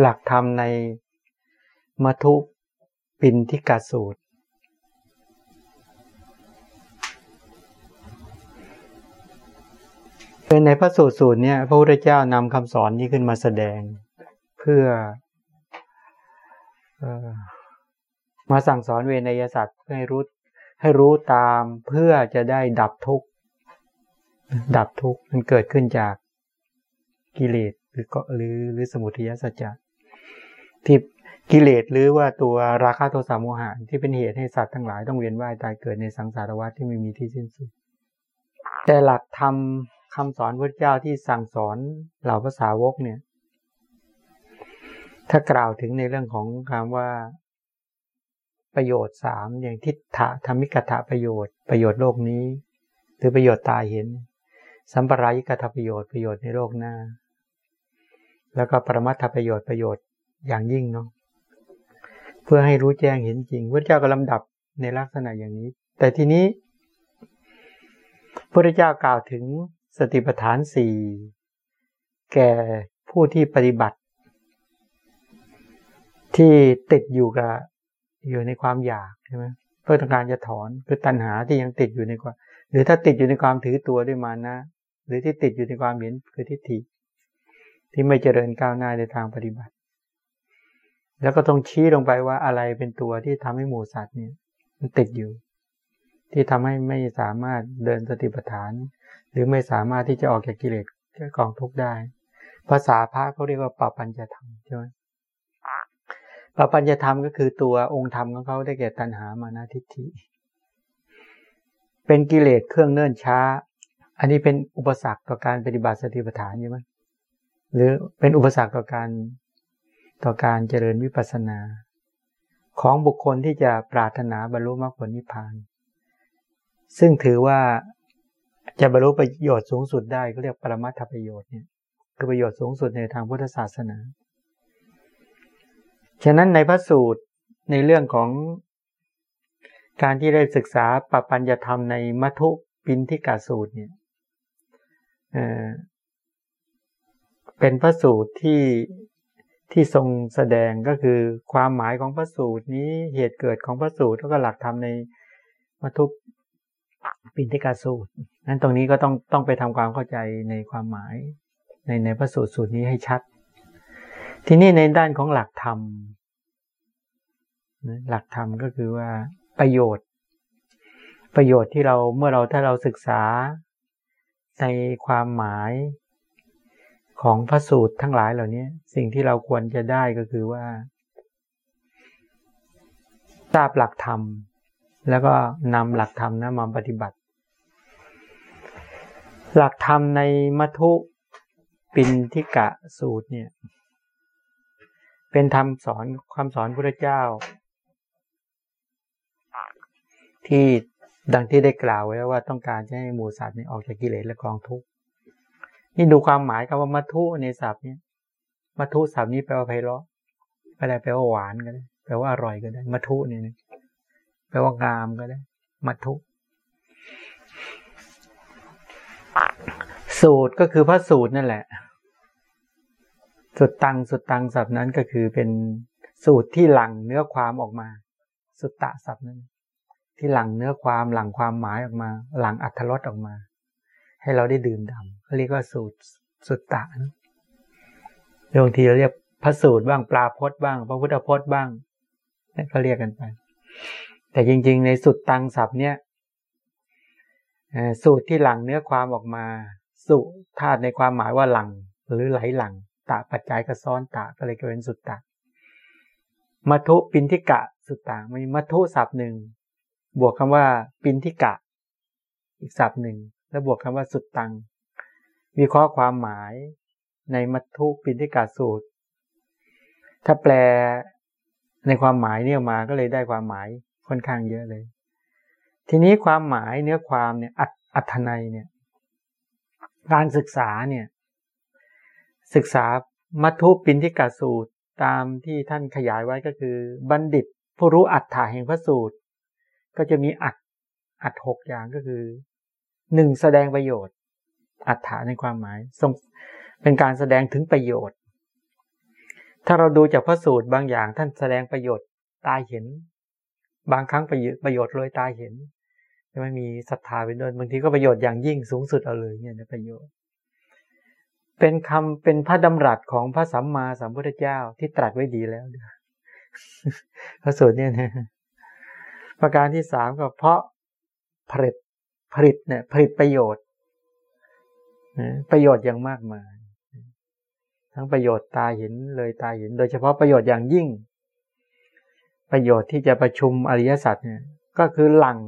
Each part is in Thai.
หลักธรรมในมัทุปินทิกาสูตร เป็นในพระสูตรสูตรเนี่ยพระพุทธเจ้านำคำสอนนี้ขึ้นมาแสดง เพื่อมาสั่งสอนเวนยสัตว์ให้รู้ให้รู้ตามเพื่อจะได้ดับทุกข์ ดับทุกข์มันเกิดขึ้นจากกิเลสหรือก็หรือหรือสมุทัยสัจจะ ที่กิเลสหรือว่าตัวราคะโทสะโมหะที่เป็นเหตุให้สัตว์ทั้งหลายต้องเวียนว่ายตายเกิดในสังสารวัฏที่ไม่มีที่สิ้นสุด แต่หลักธรรมคำสอนพระเจ้าที่สั่งสอนเหล่าภาษาวกเนี่ย ถ้ากล่าวถึงในเรื่องของคำว่าประโยชน์สามอย่างทิฏฐะธรรมิกถะประโยชน์ประโยชน์โลกนี้ หรือประโยชน์ตาเห็น สัมปรายิกถประโยชน์ประโยชน์ในโลกหน้า แล้วก็ปรมัตถประโยชน์ประโยชน์ อย่างยิ่งเนาะเพื่อให้รู้แจ้งเห็นจริงพระเจ้าก็ลำดับในลักษณะอย่างนี้ แต่ทีนี้พระเจ้ากล่าวถึงสติปัฏฐานสี่แก่ผู้ที่ปฏิบัติ ที่ติดอยู่กับอยู่ในความอยากใช่ไหมเพื่อต้องการจะถอนคือตัณหาที่ยังติดอยู่ในความหรือถ้าติดอยู่ในความถือตัวด้วยมานะ หรือที่ติดอยู่ในความเห็นคือทิฏฐิที่ไม่เจริญก้าวหน้าในทางปฏิบัติ แล้วก็ต้องชี้ลงไปว่าอะไรเป็นตัวที่ทำให้หมูสัตว์เนี่ยมันติดอยู่ ที่ทำให้ไม่สามารถเดินสติปัฏฐาน หรือไม่สามารถที่จะออกจากกิเลสกองทุกได้ ภาษาพระเขาเรียกว่าปปัญจะธรรมใช่ไหมปปัญญธรรมก็คือตัวองค์ธรรมของเขาได้แก่ตัณหามานาทิฏฐิ เป็นกิเลสเครื่องเนิ่นช้า อันนี้เป็นอุปสรรคต่อการปฏิบัติสติปัฏฐานใช่ไหมหรือเป็นอุปสรรคต่อการ ต่อการเจริญวิปัสสนา ของบุคคลที่จะปรารถนาบรรลุมรรคผลนิพพาน ซึ่งถือว่าจะบรรลุประโยชน์สูงสุดได้ก็เรียกปรมัตถประโยชน์เนี่ยคือประโยชน์สูงสุดในทางพุทธศาสนา ฉะนั้นในพระสูตรในเรื่องของการที่ได้ศึกษาปปัญญธรรมในมัทุปินทิกาสูตรเนี่ยเป็นพระสูตรที่ ที่ทรงแสดงก็คือความหมายของพระสูตรนี้เหตุเกิดของพระสูตรแล้วก็หลักธรรมในมัทุปินทิกาสูตร นั้นตรงนี้ก็ต้องต้องไปทำความเข้าใจในความหมายในในพระสูตรสูตรนี้ให้ชัด ทีนี้ในด้านของหลักธรรมหลักธรรมก็คือว่าประโยชน์ ประโยชน์ที่เราเมื่อเราถ้าเราศึกษาในความหมาย ของพระสูตรทั้งหลายเหล่านี้สิ่งที่เราควรจะได้ก็คือว่า ทราบหลักธรรม แล้วก็นำหลักธรรมนะมาปฏิบัติ หลักธรรมในมัทุปินทิกะสูตรเนี่ย เป็นธรรมสอนความสอนพระเจ้า ที่ดังที่ได้กล่าวไว้ว่าต้องการจะให้หมูสัตว์นี่ออกจากกิเลสและกองทุกข์ นี่ดูความหมายคำว่ามัทุในศัพท์นี้มัทุศัพท์นี้แปลว่าไพเราะแปลแปลว่าหวานก็ได้แปลว่าอร่อยก็ได้มัทุนี่นะแปลว่างามก็ได้มัทุสูตรก็คือพระสูตรนั่นแหละ สุดตังสุดตังศัพท์นั้นก็คือเป็นสูตรที่หลั่งเนื้อความออกมา สุตตะศัพท์นั้น ที่หลั่งเนื้อความหลั่งความหมายออกมา หลั่งอัธรสออกมา ให้เราได้ดื่มด่ำเขาเรียกว่าสูตรสุตตะบางทีเราเรียกพระสูตรบ้างปลาพจน์บ้าง พระพุทธพจน์บ้างนี่ก็เรียกกันไป แต่จริง ๆ ในสุดตังศัพท์เนี่ยสูตรที่หลังเนื้อความออกมา สุธาตุในความหมายว่าหลัง หรือไหลหลัง ตะปัจจัยก็ซ้อนตะก็เลยกลายเป็นสุตตะมัทุปินทิกะสุตตะมีมัทุศัพท์หนึ่งบวกคำว่าปินทิกะ อีกศัพท์หนึ่ง แล้วบวกคำว่าสุดตังวิเคราะห์ความหมายในมัทุปินทิกะสูตร ถ้าแปลในความหมายเนี่ยมาก็เลยได้ความหมายค่อนข้างเยอะเลย ทีนี้ความหมายเนื้อความเนี่ยอัตนัยเนี่ยการศึกษาเนี่ยศึกษามัทุปินทิกาสูตรตามที่ท่านขยายไว้ก็คือ บัณฑิตผู้รู้อัฏฐาแห่งพระสูตร ก็จะมีอัดอัดหกอย่างก็คือ หนึ่งแสดงประโยชน์ อัฏฐาในความหมายทรงเป็นการแสดงถึงประโยชน์ ถ้าเราดูจากพระสูตรบางอย่าง ท่านแสดงประโยชน์ตาเห็น บางครั้งประโยชน์ประโยชน์เลยตาเห็นไม่มีศรัทธาเป็นด้วยบางทีก็ประโยชน์อย่างยิ่งสูงสุดเอาเลยเนี่ยประโยชน์ เป็นคำเป็นพระดำรัสของพระสัมมาสัมพุทธเจ้าที่ตรัสไว้ดีแล้วพระสูตรเนี่ยนะประการที่สามก็เพราะผลิต ผลิตเนี่ยผลิตประโยชน์ประโยชน์อย่างมากมาย ทั้งประโยชน์ตาเห็นเลยตาเห็น โดยเฉพาะประโยชน์อย่างยิ่ง ประโยชน์ที่จะประชุมอริยสัจเนี่ย ก็คือหลัง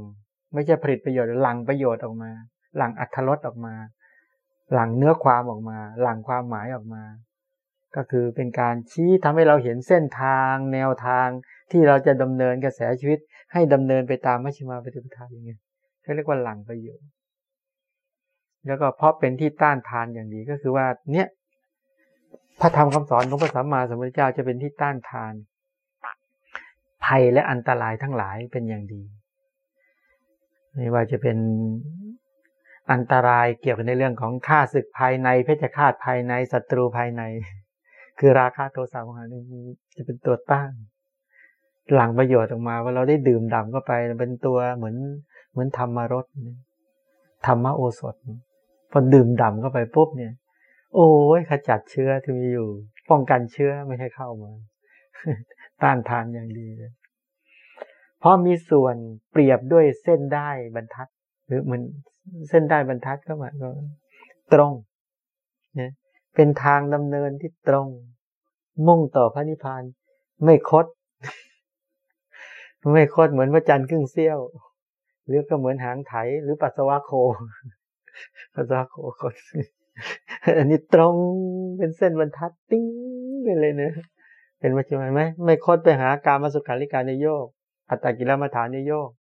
ไม่ใช่ผลิตประโยชน์หลังประโยชน์ออกมา หลังอัธรสออกมา หลังเนื้อความออกมา หลังความหมายออกมา ก็คือเป็นการชี้ทำให้เราเห็นเส้นทาง แนวทางที่เราจะดำเนินกระแสชีวิต ให้ดำเนินไปตามมัชฌิมาปฏิปทาอย่างเงี้ย เขาเรียกว่าหลังประโยชน์ แล้วก็เพราะเป็นที่ต้านทานอย่างดีก็คือว่าเนี่ยพระธรรมคำสอนของพระสัมมาสัมพุทธเจ้าจะเป็นที่ต้านทาน ภัยและอันตรายทั้งหลายเป็นอย่างดี ไม่ว่าจะเป็นอันตรายเกี่ยวกับในเรื่องของฆ่าศึกภายใน เพชฌฆาตภายในศัตรูภายใน คือราคาโทสะโมหะนี่จะเป็นตัวต้าน หลังประโยชน์ออกมาว่าเราได้ดื่มด่ำเข้าไปเป็นตัวเหมือน เหมือนธรรมรสธรรมโอสถพอดื่มด่ำเข้าไปปุ๊บเนี่ย โอ้ยขจัดเชื้อที่มีอยู่ ป้องกันเชื้อไม่ให้เข้ามาต้านทานอย่างดีเลยเพราะมีส่วนเปรียบด้วยเส้นได้บรรทัด หรือมันเส้นได้บรรทัดก็หมายก็ตรงเป็นทางดำเนินที่ตรง มุ่งต่อพระนิพพานไม่คด ไม่คดเหมือนพระจันทร์ครึ่งเสี้ยว หรือก็เหมือนหางไถหรือปัสสาวะโค ปัสสาวะโคคนอันนี้ตรงเป็นเส้นบรรทัดติ้งไปเลยเนะเห็นไหมใช่ไหมไม่คดไปหาการมาสุขาริการในโยกอัตตกิลมัฐานในโยก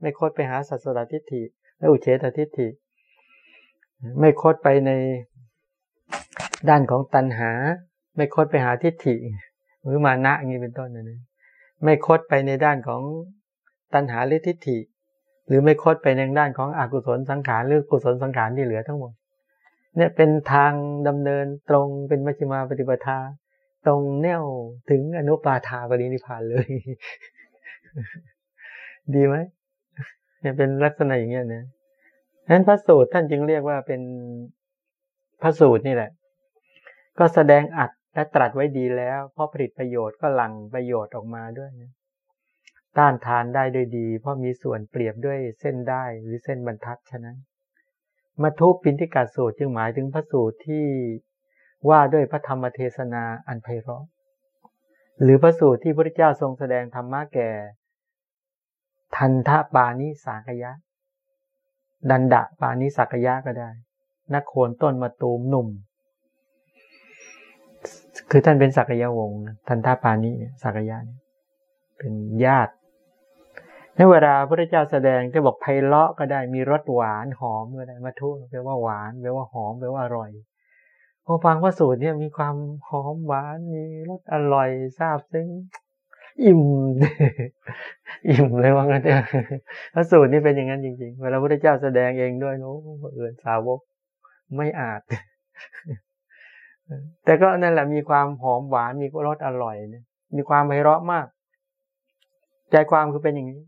ไม่คดไปหาสัสสทิฏฐิ และอุเฉตทิฏฐิ ไม่คดไปในด้านของตัณหา ไม่คดไปหาทิฏฐิ หรือมานะอย่างนี้เป็นต้นนะไม่คดไปในด้านของตัณหาหรือทิฏฐิ หรือไม่คดไปในด้านของอกุศลสังขารหรือกุศลสังขารที่เหลือทั้งหมด เนี่ยเป็นทางดำเนินตรงเป็นมัชฌิมาปฏิปทา ตรงแนวถึงอนุปาทาปรินิพานเลย ดีไหมเนี่ยเป็นลักษณะอย่างเงี้ยนะนั้นพระสูตรท่านจึงเรียกว่าเป็นพระสูตรนี่แหละ ก็แสดงอัดและตรัสไว้ดีแล้วเพราะผลิตประโยชน์ก็หลั่งประโยชน์ออกมาด้วยนะ ต้านทานได้ด้วยดี เพราะมีส่วนเปรียบด้วยเส้นได้หรือเส้นบรรทัดฉะนั้นมัทุปินทิกาสูตรจึงหมายถึงพระสูตรที่ว่าด้วยพระธรรมเทศนาอันไพเราะ หรือพระสูตรที่พระเจ้าทรงแสดงธรรมะแก่ ทันทะปานิสากยะ ดันดะปานิสักยะก็ได้ นักโคนต้นมาตูมหนุ่ม คือท่านเป็นสักยะวงศ์ทันทะปานิสักยะเป็นญาติ ในเวลาพระเจ้าแสดงจะบอกไพเราะก็ได้มีรสหวานหอมก็ได้มาทุแปลว่าหวานแปลว่าหอมแปลว่าอร่อย พอฟังพระสูตรเนี่ยมีความหอมหวานมีรสอร่อยทราบซึ้งอิ่ม อิ่มเลยว่างั้นเนี่ยพระสูตรนี่เป็นอย่างนั้นจริง ๆ เวลาพระเจ้าแสดงเองด้วยโน้เอื่นสาวกไม่อาจ แต่ก็นั่นแหละมีความหอมหวานมีรสอร่อยเนี่ยมีความไพเราะมาก ใจความคือเป็นอย่างนี้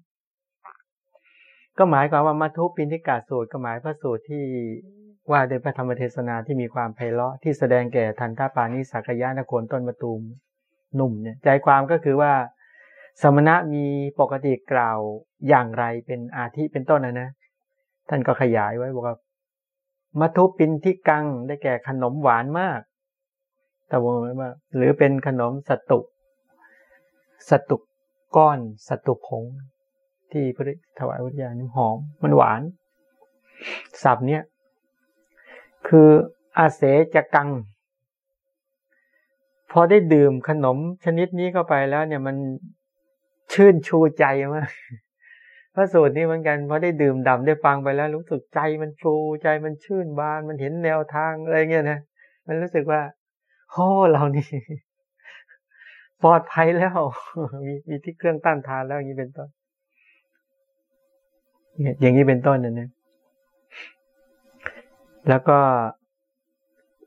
ก็หมายความว่ามัทุปินทิกาสูตรก็หมายพระสูตรที่ว่าโดยพระธรรมเทศนาที่มีความไพเราะที่แสดงแก่ทันทปานิสักยะนคนต้นมะตูมหนุ่มเนี่ยใจความก็คือว่า สมณะมีปกติกล่าวอย่างไรเป็นอาทิเป็นต้นนะนะ ท่านก็ขยายไว้บอกว่ามัทุปินทิกังได้แก่ขนมหวานมากแต่ว่าว่าหรือเป็นขนมสตุ สตุก้อน สตุผง ที่พระถวายวิทยานี่หอม มันหวานสับเนี้ยคืออาเสจกัง พอได้ดื่มขนมชนิดนี้เข้าไปแล้ว เนี่ยมันชื่นชูใจมากพระสูตรนี้เหมือนกันพอได้ดื่มด่าได้ฟังไปแล้ว รู้สึกใจมันฟูใจมันชื่นบาน มันเห็นแนวทางอะไรเงี้ยนะมันรู้สึกว่าโอ้เรานี่ปลอดภัยแล้ว มีมีที่เครื่องต้านทานแล้วอย่างนี้เป็นต้น อย่างนี้เป็นต้นนะนี่ยแล้วก็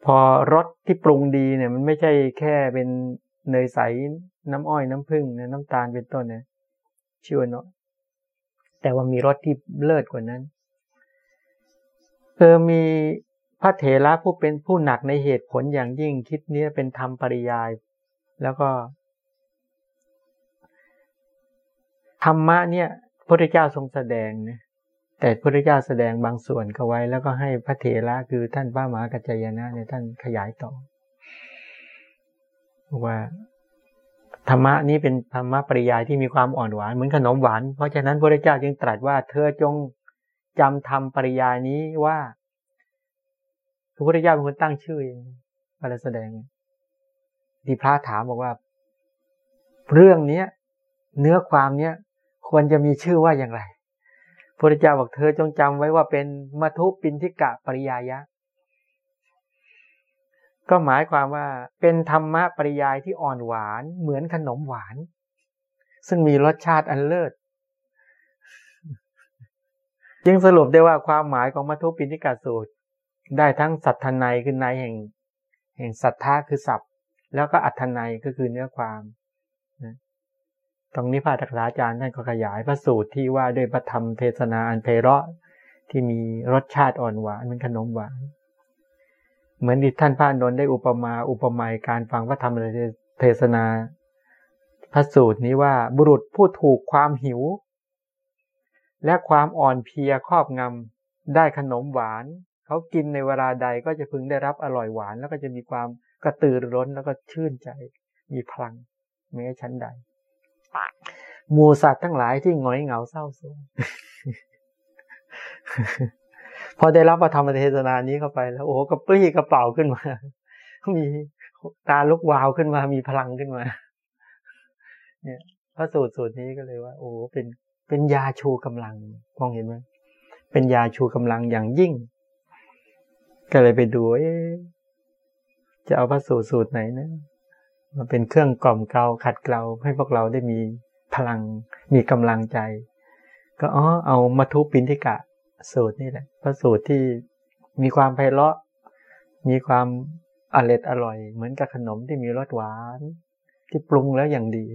พอรสที่ปรุงดีเนี่ย มันไม่ใช่แค่เป็นเนยใสน้ำอ้อยน้ำผึ้งน้ำตาลเป็นต้นนี่ยชื่อว่าน้อยแต่ว่ามีรสที่เลิศกว่านั้นเออมีพระเถระผู้เป็นผู้หนักในเหตุผลอย่างยิ่งคิดเนี้ยเป็นธรรมปริยาย แล้วก็ธรรมะเนี่ย พระเจ้าทรงแสดงนะแต่พระเจ้าแสดงบางส่วนก็ไว้ แล้วก็ให้พระเถระคือท่านพระมหากัจจยนะเนี่ยท่านขยายต่อว่าธรรมะนี้เป็นธรรมะปริยายที่มีความอ่อนหวานเหมือนขนมหวาน เพราะฉะนั้นพระเจ้าจึงตรัสว่าเธอจงจำธรรมปริยายนี้ว่าพระพุทธเจ้าเป็นคนตั้งชื่อเองมาแสดงที่พระถามบอกว่า เรื่องเนี้ย เนื้อความเนี้ย ควรจะมีชื่อว่าอย่างไรพระเจ้าบอกเธอจงจำไว้ว่าเป็นมัทุปินทิกะปริยายะ ก็หมายความว่าเป็นธรรมะปริยายที่อ่อนหวานเหมือนขนมหวาน ซึ่งมีรสชาติอันเลิศยังสรุปได้ว่าความหมายของมัทุปินทิกะสูตร ได้ทั้งสัทธนัยคือในแห่ง แห่งสัทธาคือศัพท์ แล้วก็อัทนัยก็คือเนื้อความ ตรงนี้พระตักษาจารย์ท่านก็ขยายพระสูตรที่ว่าด้วยพระธรรมเทศนาอันเพเราะที่มีรสชาติอ่อนหวานเป็นขนมหวาน เหมือนที่ท่านพระนนท์ได้อุปมาอุปไมยการฟังพระธรรมเทศนา พระสูตรนี้ว่าบุรุษผู้ถูกความหิว และความอ่อนเพลียครอบงำได้ขนมหวานเขากินในเวลาใดก็จะพึงได้รับอร่อยหวาน แล้วก็จะมีความกระตือร้นแล้วก็ชื่นใจ มีพลังแม้ชั้นใด หมูสัตว์ทั้งหลายที่หงอยเหงาเศร้าโศกพอได้รับพระธรรมเทศนานี้เข้าไปแล้ว โอ้กระปรี้กระเป๋าขึ้นมา มีตาลุกวาวขึ้นมา มีพลังขึ้นมา เนี่ยพระสูตรสูตรนี้ก็เลยว่า โอ้เป็นเป็นยาชูกำลังมองเห็นไหมเป็นยาชูกำลังอย่างยิ่ง ก็เลยไปดูจะเอาพระสูตรสูตรไหนนะ มาเป็นเครื่องกล่อมเกลาขัดเกลาให้พวกเราได้มีพลังมีกำลังใจ ก็อ๋อเอามาทุปินทิกะสูตรนี่แหละพระสูตรที่มีความไพเราะ มีความอร่อยอร่อย เหมือนกับขนมที่มีรสหวาน ที่ปรุงแล้วอย่างดี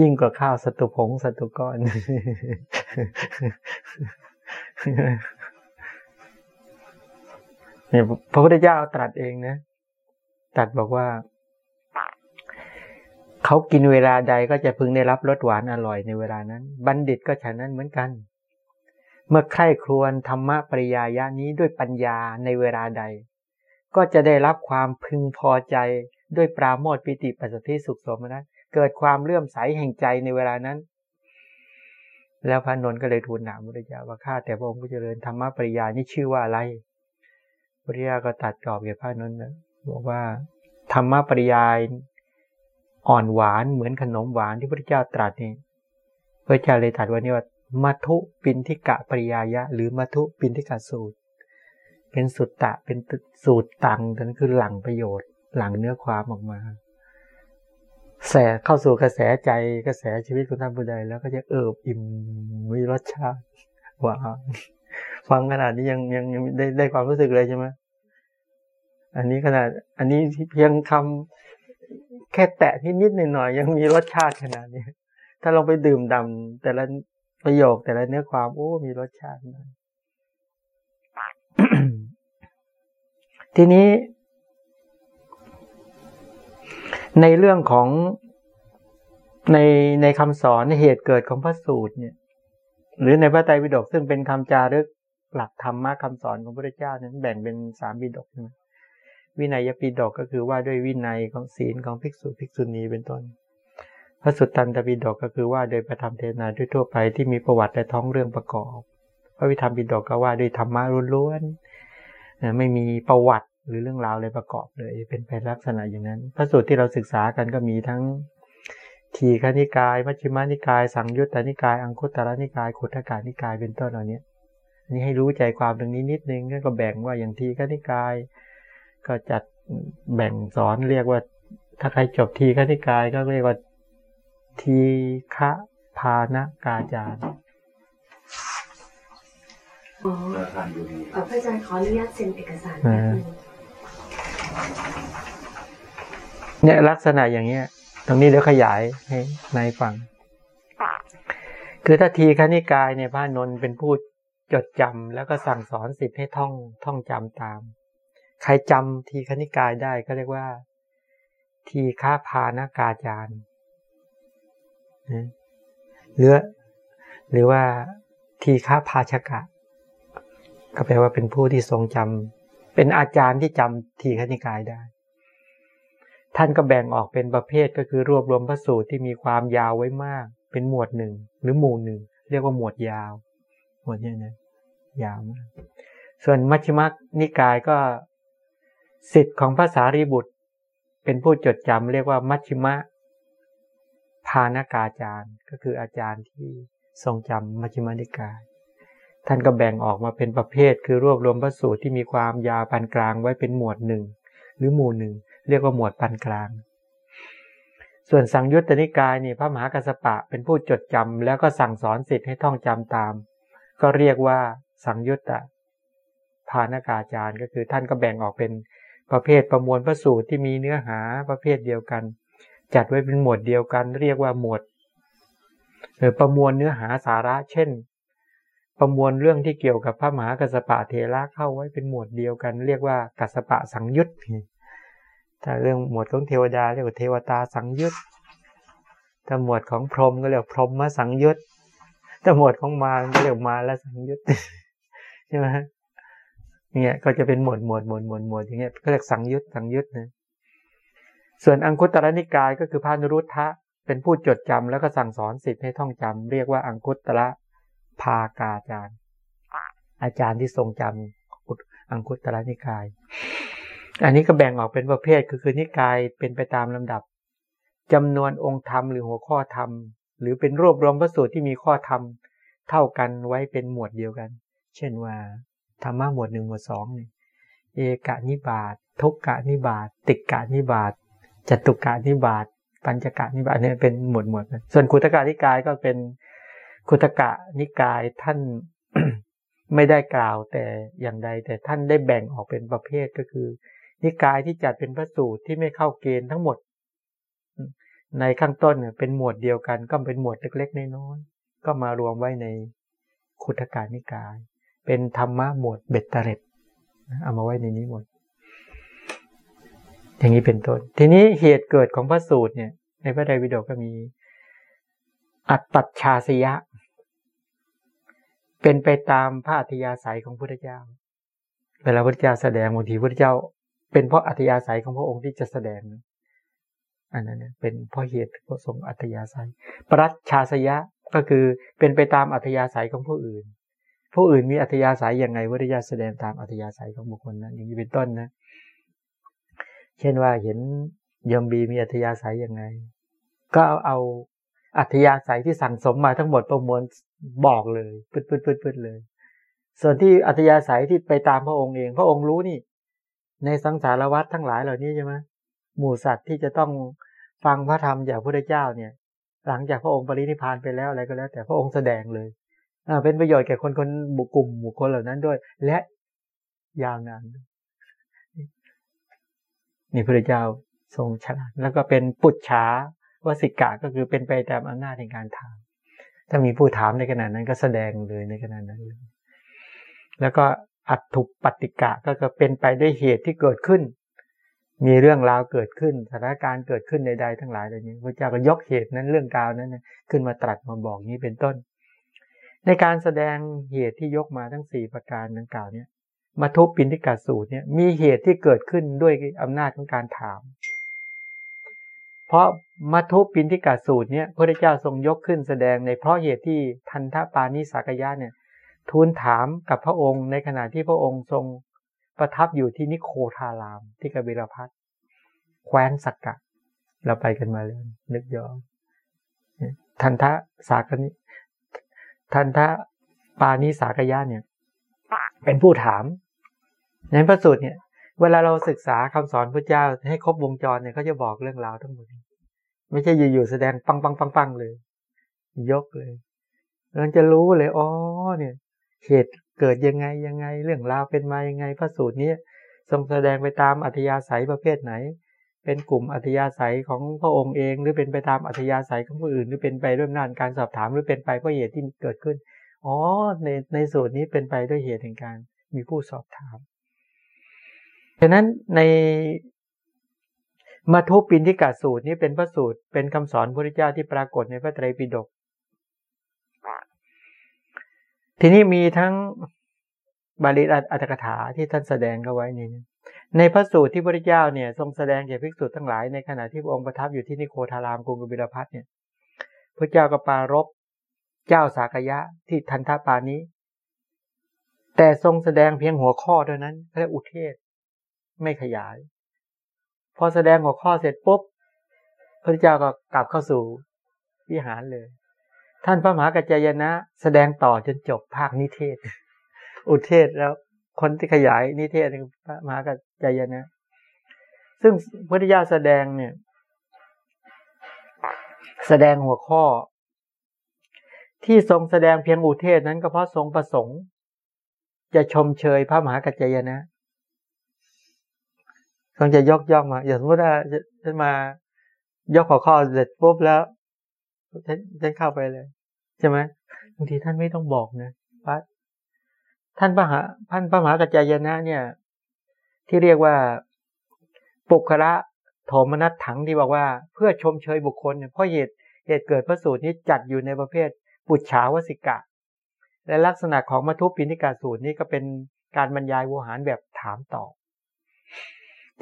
ยิ่งกว่าข้าวสตุผงสตุก้อนเนี่ยพระพุทธเจ้าตรัสเองนะตรัสบอกว่า เขากินเวลาใดก็จะพึงได้รับรสหวานอร่อยในเวลานั้น บัณฑิตก็ฉะนั้นเหมือนกัน เมื่อใคร่ครวญธรรมะปริยายานี้ด้วยปัญญาในเวลาใด ก็จะได้รับความพึงพอใจด้วยปราโมทปิติปัสสติสุขสมนั้เกิดความเลื่อมใสแห่งใจในเวลานั้น แล้วพระนนท์ก็เลยทูลถามพระเจ้าว่าข้าแต่พระองค์ผู้เจริญธรรมะปริยานี้ชื่อว่าอะไรพระเจ้าก็ตัดตอบแก่พระนนท์บอกว่าธรรมะปริยาย อ่อนหวานเหมือนขนมหวานที่พระเจ้าตรัสนี่พระเจ้าเลยตรัสว่านี่ว่ามัทุปินทิกะปริยายะ หรือมัทุปินทิกะสูตร เป็นสุตตะเป็นสูตรตังนั่นคือหลังประโยชน์ หลังเนื้อความออกมาแสเข้าสู่กระแสใจกระแสชีวิตของท่านผู้ใดแล้วก็จะเอิบอิ่มมีรสชาติหวานฟังขนาดนี้ยังยังยังได้ได้ความรู้สึกเลยใช่ไหมอันนี้ขนาด อันนี้เพียงคำ แค่แตะนิดนิดหน่อยๆยังมีรสชาติขนาดนี้ถ้าลองไปดื่มดำแต่ละประโยคแต่ละเนื้อความโอ้มีรสชาตินะทีนี้ ในเรื่องของในในคำสอนในเหตุเกิดของพระสูตรเนี่ย หรือในพระไตรปิฎกซึ่งเป็นคำจารึกหลักธรรมะคำสอนของพระเจ้านั้นแบ่งเป็นสามปิฎกใช่ไหม วินัยปิฎกก็คือว่าด้วยวินัยของศีลของภิกษุภิกษุณีเป็นต้น พระสุตตันตปิฎกก็คือว่าโดยประธรรมเทศนาด้วยทั่วไปที่มีประวัติและท้องเรื่องประกอบ พระวิธรรมปิฎกก็ว่าด้วยธรรมะล้วนๆไม่มีประวัติหรือเรื่องราวอะไรประกอบเลย เป็นไปลักษณะอย่างนั้น พระสูตรที่เราศึกษากันก็มีทั้งทีฆนิกายมัชฌิมานิกาย สังยุตตนิกาย อังคุตตรนิกายขุทกานิกายเป็นต้นเหล่านี้นี่ให้รู้ใจความตรงนี้นิดนึงก็แบ่งว่าอย่างทีฆนิกาย ก็จัดแบ่งสอนเรียกว่า ถ้าใครจบทีฆนิกายก็เรียกว่าทีฆะพานกาจารอ๋อพระอาจารย์ขออนุญาตเซ็นเอกสารแป๊บนึงเนี่ยลักษณะอย่างเงี้ย ตรงนี้เดี๋ยวขยายให้ในฟัง คือถ้าทีคณิกายเนี่ยพระนนท์เป็นผู้จดจำแล้วก็สั่งสอนสิทธิ์ให้ท่องท่องจำตาม ใครจำทีคณิกายได้ก็เรียกว่า ทีฆาพานากาจารย์หรือหรือว่าทีฆาพาชกะ ก็แปลว่าเป็นผู้ที่ทรงจำเป็นอาจารย์ที่จำทีคณิกายได้ ท่านก็แบ่งออกเป็นประเภทก็คือรวบรวมพระสูตรที่มีความยาวไว้มาก เป็นหมวดหนึ่งหรือหมู่หนึ่งเรียกว่าหมวดยาว หมวดนี้นะยาวมากส่วนมัชฌิมนิกายก็ สิทธิ์ของภาษารีบุตร เป็นผู้จดจำเรียกว่ามัชฌิมะพานากาจารย์ ก็คืออาจารย์ที่ทรงจำมัชฌิมานิกาย ท่านก็แบ่งออกมาเป็นประเภท คือรวบรวมพระสูตรที่มีความยาวปานกลางไว้เป็นหมวดหนึ่งหรือหมู่หนึ่งเรียกว่าหมวดปานกลาง ส่วนสังยุตตนิกายนี่พระมหากัสปะเป็นผู้จดจำแล้วก็สั่งสอนสิทธิ์ให้ท่องจำตาม ก็เรียกว่าสังยุตตะพานากาจารย์ก็คือท่านก็แบ่งออกเป็น ประเภทประมวลพระสูตรที่มีเนื้อหาประเภทเดียวกัน จัดไว้เป็นหมวดเดียวกัน เรียกว่าหมวดหรือประมวลเนื้อหาสาระ เช่น ประมวลเรื่องที่เกี่ยวกับพระมหากัสปะเทระเข้าไว้เป็นหมวดเดียวกัน เรียกว่ากัสปะสังยุตถ้าเรื่องหมวดของเทวดาเรียกว่าเทวตาสังยุตถ้าหมวดของพรหมก็เรียกพรหมมาสังยุตถ้าหมวดของมารก็เรียกมาและสังยุตใช่ไหม เนี่ยก็จะเป็นหมวดหมวดหมวดหมวดหมวดอย่างเงี้ยก็เรียกสังยุตสังยุตนะส่วนอังคุตรนิกายก็คือพานุรุทธะเป็นผู้จดจำแล้วก็สั่งสอนสิทธิ์ให้ท่องจำเรียกว่าอังคุตระภากาจารย์ อาจารย์ที่ทรงจำอังคุตระนิกาย อันนี้ก็แบ่งออกเป็นประเภทคือคือนิกายเป็นไปตามลำดับจำนวนองค์ธรรมหรือหัวข้อธรรม หรือเป็นรวบรวมพระสูตรที่มีข้อธรรมเท่ากันไว้เป็นหมวดเดียวกัน เช่นว่า ธรรมะหมวดหนึ่งหมวดสองนี่เอกานิบาตทุกกะนิบาตติกะนิบาตจตุกะนิบาตปัญจกะนิบาตเนี่ยเป็นหมวดหมวดส่วนคุตกะนิกายก็เป็นคุตกะนิกายท่านไม่ได้กล่าวแต่อย่างใด แต่ท่านได้แบ่งออกเป็นประเภทก็คือ นิกายที่จัดเป็นพระสูตรที่ไม่เข้าเกณฑ์ทั้งหมด ในข้างต้นเนี่ยเป็นหมวดเดียวกัน ก็เป็นหมวดเล็กๆน้อยๆก็มารวมไว้ในคุตกานิกาย เป็นธรรมะหมวดเบ็ดเตร็ดเอามาไว้ในนี้หมด อย่างนี้เป็นต้น ทีนี้เหตุเกิดของพระสูตรเนี่ย ในพระไตรปิฎกก็มี อัตตัชาสยะ เป็นไปตามพระอัธยาศัยของพระพุทธเจ้า เวลาพุทธเจ้าแสดงบางทีพุทธเจ้า เป็นเพราะอัธยาศัยของพระองค์ที่จะแสดง อันนั้นเนี่ยเป็นเพราะเหตุเพราะทรงอัธยาศัย ปรัชชาสยะก็คือเป็นไปตามอัธยาศัยของผู้อื่น ผู้อื่นมีอัธยาศัยอย่างไงพระพุทธเจ้าแสดงตามอัธยาศัยของบุคคลนั้นอย่างนี้เป็นต้นนะ เช่นว่าเห็นยมบีมีอัธยาศัยยังไง ก็เอาเอาอัธยาศัยที่สั่งสมมาทั้งหมดประมวลบอกเลยปืดปืดปืดปืดเลย ส่วนที่อัธยาศัยที่ไปตามพระองค์เอง พระองค์รู้นี่ ในสังสารวัฏทั้งหลายเหล่านี้ใช่ไหมหมู่สัตว์ที่จะต้องฟังพระธรรมจากพระพุทธเจ้าเนี่ย หลังจากพระองค์ปรินิพานไปแล้วอะไรก็แล้ว แต่พระองค์แสดงเลย เป็นประโยชน์แก่คนคนบุกลุ่มบุคคลเหล่านั้นด้วย และยาวนานนี่พระเจ้าทรงฉลาดแล้วก็เป็นปุจฉาวสิกะก็คือเป็นไปตามอำนาจในการถาม ถ้ามีผู้ถามในขณะนั้นก็แสดงเลยในขณะนั้นเลยแล้วก็อัตถุปฏิกะก็คือเป็นไปด้วยเหตุที่เกิดขึ้น มีเรื่องราวเกิดขึ้นสถานการณ์เกิดขึ้นใดๆทั้งหลายเหล่านี้พระเจ้าก็ยกเหตุนั้นเรื่องกาวนั้นขึ้นมาตรัสมาบอกนี้เป็นต้น ในการแสดงเหตุที่ยกมาทั้งสี่ประการดังกล่าวเนี่ยมัทุปินทิกาสูตรเนี่ยมีเหตุที่เกิดขึ้นด้วยอำนาจของการถาม เพราะมัทุปินทิกาสูตรเนี่ยพระเจ้าทรงยกขึ้นแสดงในเพราะเหตุที่ทันทปานิสากยะเนี่ยทูลถามกับพระองค์ในขณะที่พระองค์ทรงประทับอยู่ที่นิโคทารามที่กบิลพัทแคว้นสักกะ เราไปกันมาเลยนึกย้อนทันทะสากนิ ทันทะปานิสากยะเนี่ย เป็นผู้ถามในพระสูตรเนี่ย เวลาเราศึกษาคำสอนพระเจ้าให้ครบวงจรเนี่ยเขาจะบอกเรื่องราวทั้งหมดไม่ใช่อยู่ๆแสดงปังปังปังปังเลย ยกเลยเราจะรู้เลยอ๋อเนี่ย เหตุเกิดยังไงยังไง เรื่องราวเป็นมายังไง พระสูตรนี้ทรงแสดงไปตามอัธยาศัยประเภทไหน เป็นกลุ่มอัธยาศัยของพระองค์เอง หรือเป็นไปตามอัธยาศัยของผู้อื่น หรือเป็นไปด้วยอำนาจการสอบถามหรือเป็นไปเพราะเหตุที่เกิดขึ้นอ๋อในในสูตรนี้เป็นไปด้วยเหตุแห่งการมีผู้สอบถามฉะนั้นในมาทุปินทิกาสูตรนี้เป็นพระสูตรเป็นคำสอนพระพุทธเจ้าที่ปรากฏในพระไตรปิฎกทีนี้มีทั้งบาลีอัตถกถาที่ท่านแสดงเอาไว้นี่ ในพระสูตรที่พระพุทธเจ้าเนี่ยทรงแสดงแก่ภิกษุทั้งหลายในขณะที่พระองค์ประทับอยู่ที่นิโคทารามกรุงกบิลพัทเนี่ยพระเจ้าก็ปารบเจ้าสากยะที่ทันทปานี้ แต่ทรงแสดงเพียงหัวข้อเท่านั้นเรียกอุเทศไม่ขยาย พอแสดงหัวข้อเสร็จปุ๊บพระเจ้าก็กลับเข้าสู่วิหารเลย ท่านพระมหากัจจายนะ แสดงต่อจนจบภาคนิเทศ อุเทศแล้ว คนที่ขยายนิเทศพระมหากัจจายนะ ซึ่งพระพุทธเจ้าแสดงเนี่ย แสดงหัวข้อ ที่ทรงแสดงเพียงอุเทศนั้นก็เพราะทรงประสงค์ จะชมเชยพระมหากัจจยนะทรงจะยกย่องมา อย่างสมมติว่าฉันมายกหัวข้อเสร็จปุ๊บแล้วฉันฉันเข้าไปเลย ใช่ไหมบางทีท่านไม่ต้องบอกนะพระ ท่านพระหาท่านพระมหากัจจยนะเนี่ย ที่เรียกว่าปุคระโทมนัสถังที่บอกว่า เพื่อชมเชยบุคคลเนี่ยเพราะเหตุเหตุเกิดพระสูตรนี้จัดอยู่ในประเภทปุจฉาวสิกะ และลักษณะของมัทุปินิกาสูตรนี้ก็เป็นการบรรยายโวหารแบบถามตอบ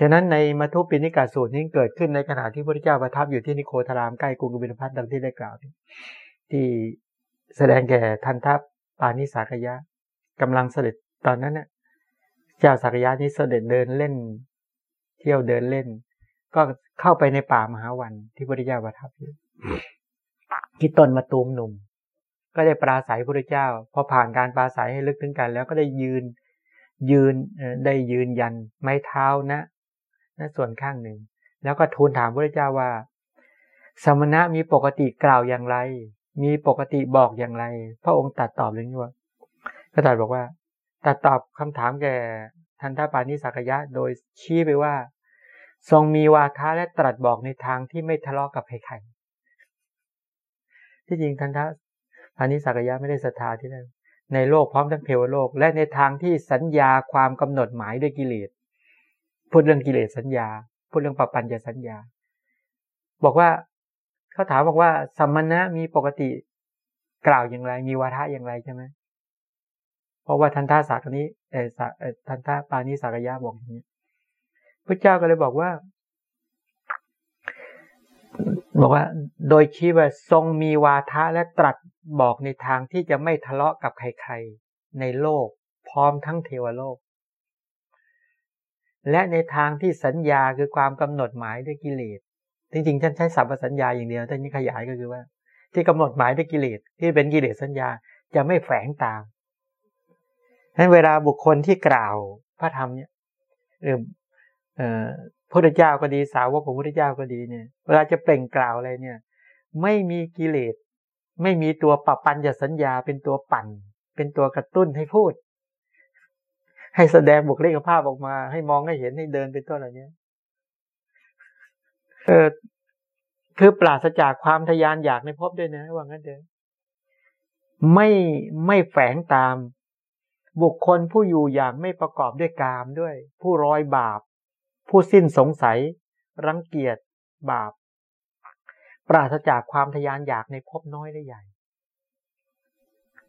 ฉะนั้นในมัทุปินิกาสูตรนี้เกิดขึ้นในขณะที่พระเจ้าประทับอยู่ที่นิโคธารามใกล้กรุงกบิลพัทดังที่ได้กล่าวที่แสดงแก่ทันทัพปานิสากยะ กำลังเสด็จตอนนั้นเนี่ยเจ้าสากยะนี้เสด็จเดินเล่น เที่ยวเดินเล่น ก็เข้าไปในป่ามหาวันที่พระเจ้าประทับอยู่ที่ต้นมาตูมหนุ่ม ก็ได้ปราศัยพระเจ้า พอผ่านการปราศัยให้ลึกถึงกัน แล้วก็ได้ยืนยืนได้ยืนยันไม้เท้านะนะส่วนข้างหนึ่ง แล้วก็ทูลถามพระเจ้าว่า สมณะมีปกติกล่าวอย่างไร มีปกติบอกอย่างไร พระองค์ตัดตอบเลยว่า ก็ตัดบอกว่าตัดตอบคำถามแก่ทันทปานิสักยะ โดยชี้ไปว่า ทรงมีวาทะและตรัสบอกในทางที่ไม่ทะเลาะกับใครๆที่จริงทันทอันนี้สักยะไม่ได้ศรัทธาที่นั่นในโลกพร้อมทั้งเทวโลก และในทางที่สัญญาความกำหนดหมายด้วยกิเลสพูดเรื่องกิเลสสัญญา พูดเรื่องปปัญญาสัญญา บอกว่าเขาถามบอกว่าสัมมณะมีปกติกล่าวอย่างไร มีวาทะอย่างไรใช่ไหม ราะว่าทันท่าสักนี้เออทันท่าปานิสักยะบอกอย่างนี้พระเจ้าก็เลยบอกว่า บอกว่า โดยชี้ว่าทรงมีวาทะและตรัสบอกในทางที่จะไม่ทะเลาะกับใครๆในโลก พร้อมทั้งเทวโลก และในทางที่สัญญาคือความกำหนดหมายด้วยกิเลสจริงๆท่านใช้สัพสัญญาอย่างเดียวแต่นี้ขยายก็คือว่า ที่กำหนดหมายด้วยกิเลสที่เป็นกิเลสสัญญาจะไม่แฝงตาม ฉะนั้นเวลาบุคคลที่กล่าวพระธรรมเนี่ยหรือพระเจ้าก็ดีสาวกของพระเจ้าก็ดีเนี่ย เวลาจะเปล่งกล่าวอะไรเนี่ย ไม่มีกิเลส ไม่มีตัวปรับปัญญาสัญญาเป็นตัวปั่น เป็นตัวกระตุ้นให้พูด ให้แสดงบุคลิกภาพออกมา ให้มองให้เห็นให้เดินเป็นต้นอะไรเนี้ยเออคือปราศจากความทยานอยากในพบด้วยนะว่างั้นเถอะไม่ไม่แฝงตาม บุคคลผู้อยู่อย่างไม่ประกอบด้วยกามด้วย ผู้ร้อยบาป ผู้สิ้นสงสัย รังเกียจบาป ปราศจากความทยานอยากในภพน้อยและใหญ่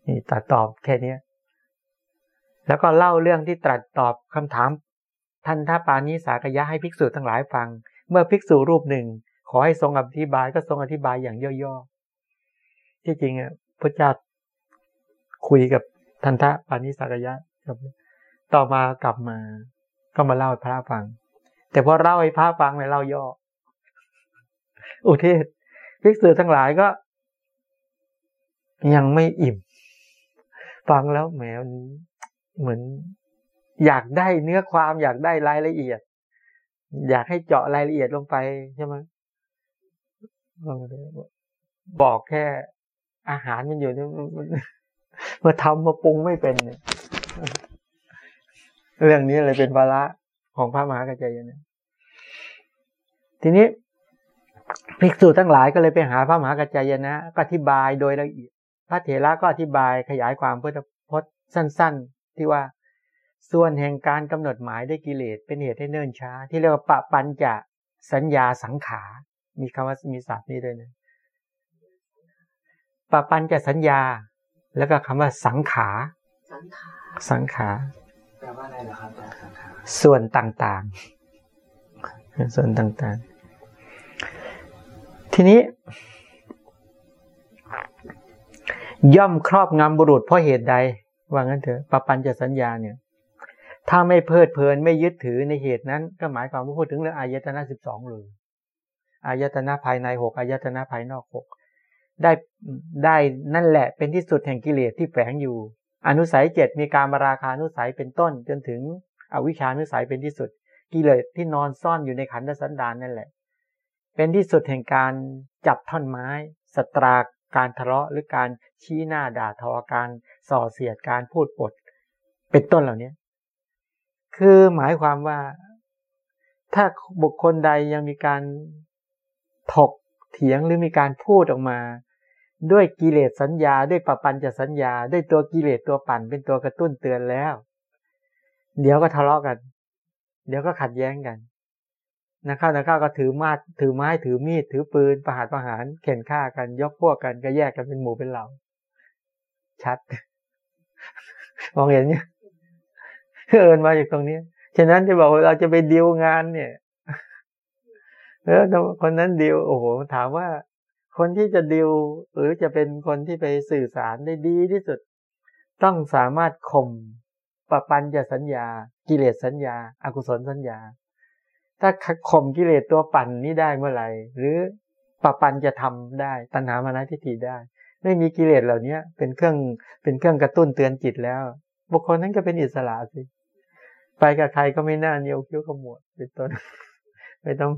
นี่ตัดตอบแค่นี้แล้วก็เล่าเรื่องที่ตรัสตอบคำถามท่านท่าปานิสากยะให้ภิกษุทั้งหลายฟัง เมื่อภิกษุรูปหนึ่ง ขอให้ทรงอธิบายก็ทรงอธิบายอย่างย่อๆที่จริงอะพระเจ้าคุยกับ ท่านท่าปานิสากยะต่อมากลับมา ก็มาเล่าให้พระฟัง แต่พอเล่าให้พระฟังเนี่ยเล่าย่อ อุเทศภิกษุทั้งหลายก็ ยังไม่อิ่ม ฟังแล้วแหมเหมือน อยากได้เนื้อความอยากได้รายละเอียด อยากให้เจาะรายละเอียดลงไปใช่ไหมบอกแค่อาหารมันอยู่นี่ม มาทำมาปรุงไม่เป็นเนี่ยเรื่องนี้เลยเป็นภาระของพระมหากัจจายนะทีนี้ภิกษุทั้งหลายก็เลยไปหาพระมหากัจจายนะก็อธิบายโดยละเอียด พระเถระก็อธิบายขยายความพุทธพจน์สั้น ๆ ที่ว่าส่วนแห่งการกำหนดหมายด้วยกิเลสเป็นเหตุให้เนิ่นช้า ที่เรียกว่าปะปัญจะสัญญาสังขารมีคำว่ามีศัพท์นี้ด้วยนะปะปัญจะสัญญา แล้วก็คำว่าสังขาสังขารสังขาแปลว่าอะไรเหรอครับสังขารส่วนต่างๆ ส่วนต่างๆ ทีนี้ ย่อมครอบงำบุรุษเพราะเหตุใด ว่างั้นเถอะปปัญจะสัญญาเนี่ย ถ้าไม่เพลิดเพลินไม่ยึดถือในเหตุนั้น ก็หมายความว่าพูดถึงเรื่องอายตนะสิบสองเลยอายตนะภายในหกอายตนะภายนอกหก ได้ได้นั่นแหละเป็นที่สุดแห่งกิเลสที่แฝงอยู่ อนุสัยเจ็ดมีการมาราคานุสัยเป็นต้น จนถึงอวิชานุสัยเป็นที่สุด กิเลสที่นอนซ่อนอยู่ในขันธสันดานนั่นแหละ เป็นที่สุดแห่งการจับท่อนไม้ สตรากการทะเลาะหรือการชี้หน้าด่าทอการส่อเสียดการพูดปด เป็นต้นเหล่านี้คือหมายความว่าถ้าบุคคลใดยังมีการถกเถียงหรือมีการพูดออกมา ด้วยกิเลสสัญญา ด้วยปปัญจะสัญญา ด้วยตัวกิเลสตัวปั่นเป็นตัวกระตุ้นเตือนแล้ว เดี๋ยวก็ทะเลาะกัน เดี๋ยวก็ขัดแย้งกันนะข้าวนะข้าวก็ถือมาดถือไม้ถือมีด ถือปืนประหารประหารเข็นฆ่ากัน ยกพวกกันก็แยกกันเป็นหมู่เป็นเหล่า ชัดมองเห็นเนี่ยเอินมาจากตรงนี้ฉะนั้นจะบอกว่าเราจะไปดีลงานเนี่ยเออคนนั้นดีลโอ้โหถามว่า คนที่จะดีลหรือจะเป็นคนที่ไปสื่อสารได้ดีที่สุด ต้องสามารถข่มปปัญจะสัญญา กิเลสสัญญาอากุศลสัญญา ถ้าข่มกิเลสตัวปั่นนี้ได้เมื่อไหร่ หรือปปัญจะทำได้ ตัณหามานะทิฏฐิได้ ไม่มีกิเลสเหล่านี้เป็นเครื่องเป็นเครื่องกระตุ้นเตือนจิตแล้ว บุคคลนั้นก็เป็นอิสระสิไปกับใครก็ไม่น่าเนียวคิ้วขมวดเป็นต้นไม่ต้อง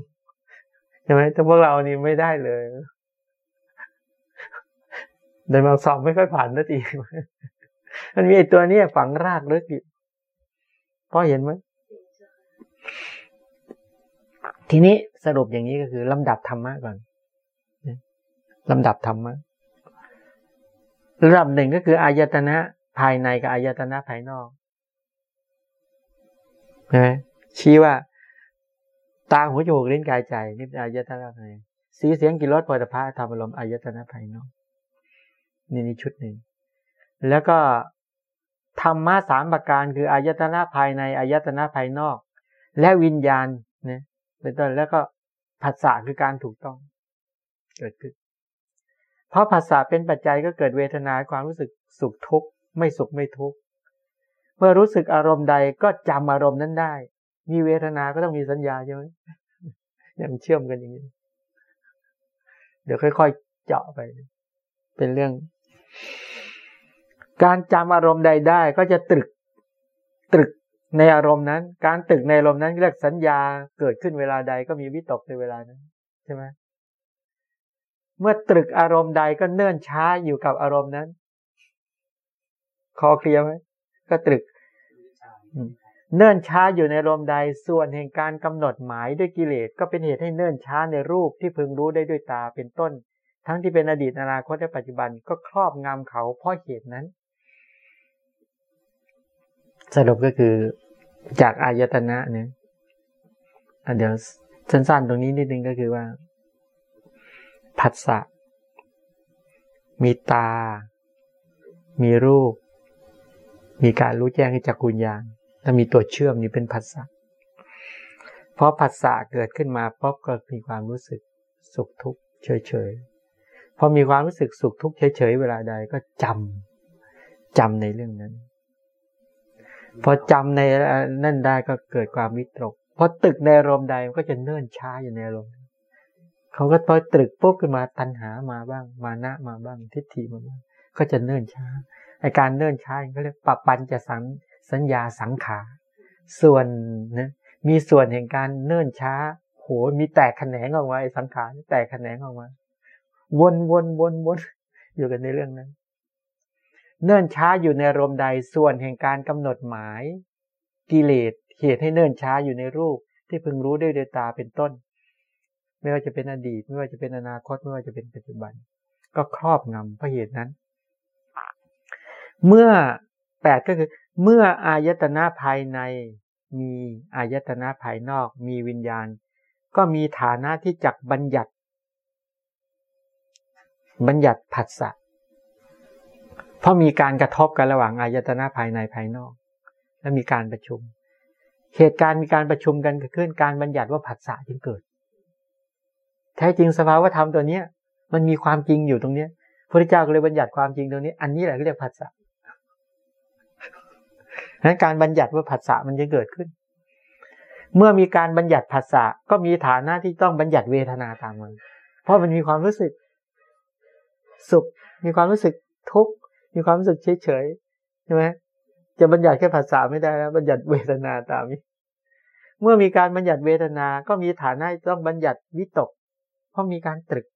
ใช่ไหมแต่พวกเรานี่ไม่ได้เลย เดินมาสอบไม่ค่อยผ่านนาทีมันมีไอตัวนี้ฝังรากลึกอยู่พอเห็นไหมทีนี้สรุปอย่างนี้ก็คือลำดับธรรมะก่อนลำดับธรรมะระดับหนึ่งก็คืออายตนะภายในกับอายตนะภายนอกนะชี้ว่า ตาหูจมูกลิ้นกายใจนี่เป็นอายตนะภายในสีเสียงกลิ่นรสผลิตภัณฑ์ธรรมอารมณ์อายตนะภายนอก นี่นี่ชุดหนึ่ง แล้วก็ธรรมะสามประการคืออายตนะภายในอายตนะภายนอก และวิญญาณนะเป็นต้นแล้วก็ภาษาคือการถูกต้อง เกิดขึ้น เพราะภาษาเป็นปัจจัยก็เกิดเวทนาความรู้สึกสุขทุกข์ไม่สุขไม่ทุกข์เมื่อรู้สึกอารมณ์ใดก็จำอารมณ์นั้นได้ มีเวทนาก็ต้องมีสัญญาใช่ไหมเนี่ยมันเชื่อมกันอย่างนี้ เดี๋ยวค่อยๆเจาะไป เป็นเรื่อง การจำอารมณ์ใดได้ก็จะตรึกตรึกในอารมณ์นั้น การตรึกในอารมณ์นั้นเรียกสัญญาเกิดขึ้นเวลาใดก็มีวิตกในเวลานั้นใช่ไหมเมื่อตรึกอารมณ์ใดก็เนื่นช้าอยู่กับอารมณ์นั้น คอเคลียร์ไหมก็ตรึก เนื่นช้าอยู่ในอารมณ์ใดส่วนแห่งการกำหนดหมายด้วยกิเลสก็เป็นเหตุให้เนื่นช้าในรูปที่พึงรู้ได้ด้วยตาเป็นต้น ทั้งที่เป็นอดีตอนาคตและปัจจุบันก็ครอบงำเขาเพราะเหตุนั้น สรุปก็คือจากอายตนะเนี่ยเดี๋ยวสั้นๆตรงนี้นิดนึงก็คือว่าผัสสะมีตา มีรูป มีการรู้แจ้งให้จักกุญญาณแล้วมีตัวเชื่อมนี่เป็นผัสสะเพราะผัสสะเกิดขึ้นมาป๊อบก็มีความรู้สึกสุขทุกข์เฉยๆ พอมีความรู้สึกสุขทุกข์เฉยๆเวลาใดก็จำจำในเรื่องนั้น พอจำในนั่นได้ก็เกิดความวิตกพอตึกในอารมณ์ใดมันก็จะเนิ่นช้าอยู่ในอารมณ์เขาก็พอตรึกปุ๊บขึ้นมาตัณหามาบ้าง มานะมาบ้างทิฏฐิมาบ้างก็จะเนิ่นช้าไอการเนิ่นช้าเขาเรียกปปัญจะสังสัญญาสังขารส่วนนะมีส่วนแห่งการเนิ่นช้าโหมีแตกแขนงออกมาไอสังขารแตกแขนงออกมา วนวนวนวนอยู่กันในเรื่องนั้น เนิ่นช้าอยู่ในอารมณ์ใดส่วนแห่งการกำหนดหมาย กิเลสเหตุให้เนิ่นช้าอยู่ในรูป ที่พึงรู้ด้วยดยตาเป็นต้น ไม่ว่าจะเป็นอดีต ไม่ว่าจะเป็นอนาคต ไม่ว่าจะเป็นปัจจุบัน ก็ครอบงำเพราะเหตุนั้น เมื่อแปดก็คือ เมื่ออายตนะภายในมีอายตนะภายนอก มีวิญญาณ ก็มีฐานะที่จักบัญญัติ บัญญัติผัสสะเพราะมีการกระทบกันระหว่างอายตนะภายในภายนอก และมีการประชุม เหตุการณ์มีการประชุมกันเกิดขึ้นการบัญญัติว่าผัสสะจึงเกิด แท้จริงสภาวธรรมตัวเนี้ย มันมีความจริงอยู่ตรงเนี้ยพระเจ้าก็เลยบัญญัติความจริงตรงนี้ อันนี้แหละเรียกผัสสะนั้นการบัญญัติว่าผัสสะมันจะเกิดขึ้น เมื่อมีการบัญญัติผัสสะก็มีฐานะที่ต้องบัญญัติเวทนาตามมาเพราะมันมีความรู้สึก สุข มีความรู้สึกทุกข์มีความรู้สึกเฉยเฉยใช่ไหมจะบัญญัติแค่ภาษาไม่ได้แล้ว บัญญัติเวทนาตามนี้ เมื่อมีการบัญญัติเวทนา ก็มีฐานะต้องบัญญัติวิตก เพราะมีการตรึก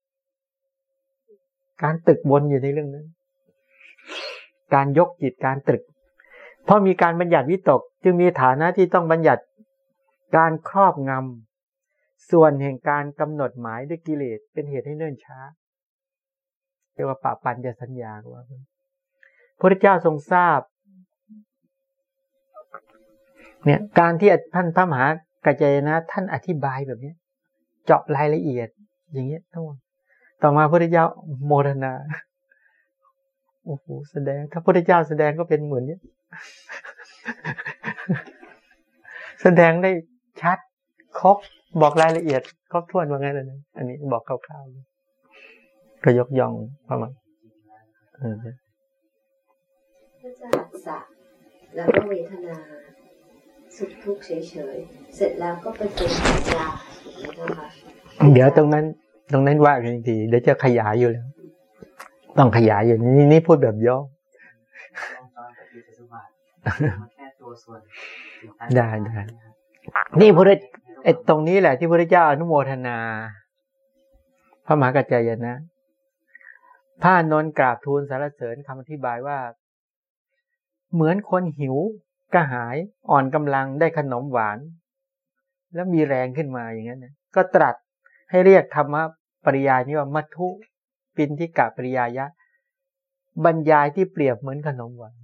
การตรึกบนอยู่ในเรื่องนั้น การยกจิตการตรึก เพราะมีการบัญญัติวิตก จึงมีฐานะที่ต้องบัญญัติการครอบงำส่วนแห่งการกำหนดหมายด้วยกิเลสเป็นเหตุให้เนิ่นช้า เรียกว่าปะปันจะสัญญาว่าพระเจ้าทรงทราบ เนี่ยการที่ท่านพระมหากัจจยนะ ท่านอธิบายแบบนี้เจาะรายละเอียด อย่างเงี้ยทั้งหมดต่อมาพระเจ้าโมทนาโอ้โหแสดง ถ้าพระเจ้าแสดงก็เป็นเหมือนเนี้ยแสดงได้ชัดครบบอกรายละเอียด ครบถ้วนว่าไงเลยนะอันนี้บอกคร่าวๆ ก็ยกย่องประมาณก็จะหัสะแล้วก็เวทนาสุขทุกข์เฉยๆ เสร็จแล้วก็ไปเป็นปัญญานะคะเดี๋ยวตรงนั้น ตรงนั้นว่ากันอีกทีเดี๋ยวจะขยายอยู่แล้ว ต้องขยายอยู่นี่นี่พูดแบบย่อได้ได้นี่พระไอ้ตรงนี้แหละที่พระเจ้าอนุโมทนา พระมหากัจจายนะ พระนนกราบทูลสารเสริญคำอธิบายว่า เหมือนคนหิวกระหายอ่อนกำลังได้ขนมหวาน แล้วมีแรงขึ้นมาอย่างนั้นก็ตรัสให้เรียกธรรมะปริยายนี้ว่ามัทุปินทิกะปริยายะ บรรยายที่เปรียบเหมือนขนมหวาน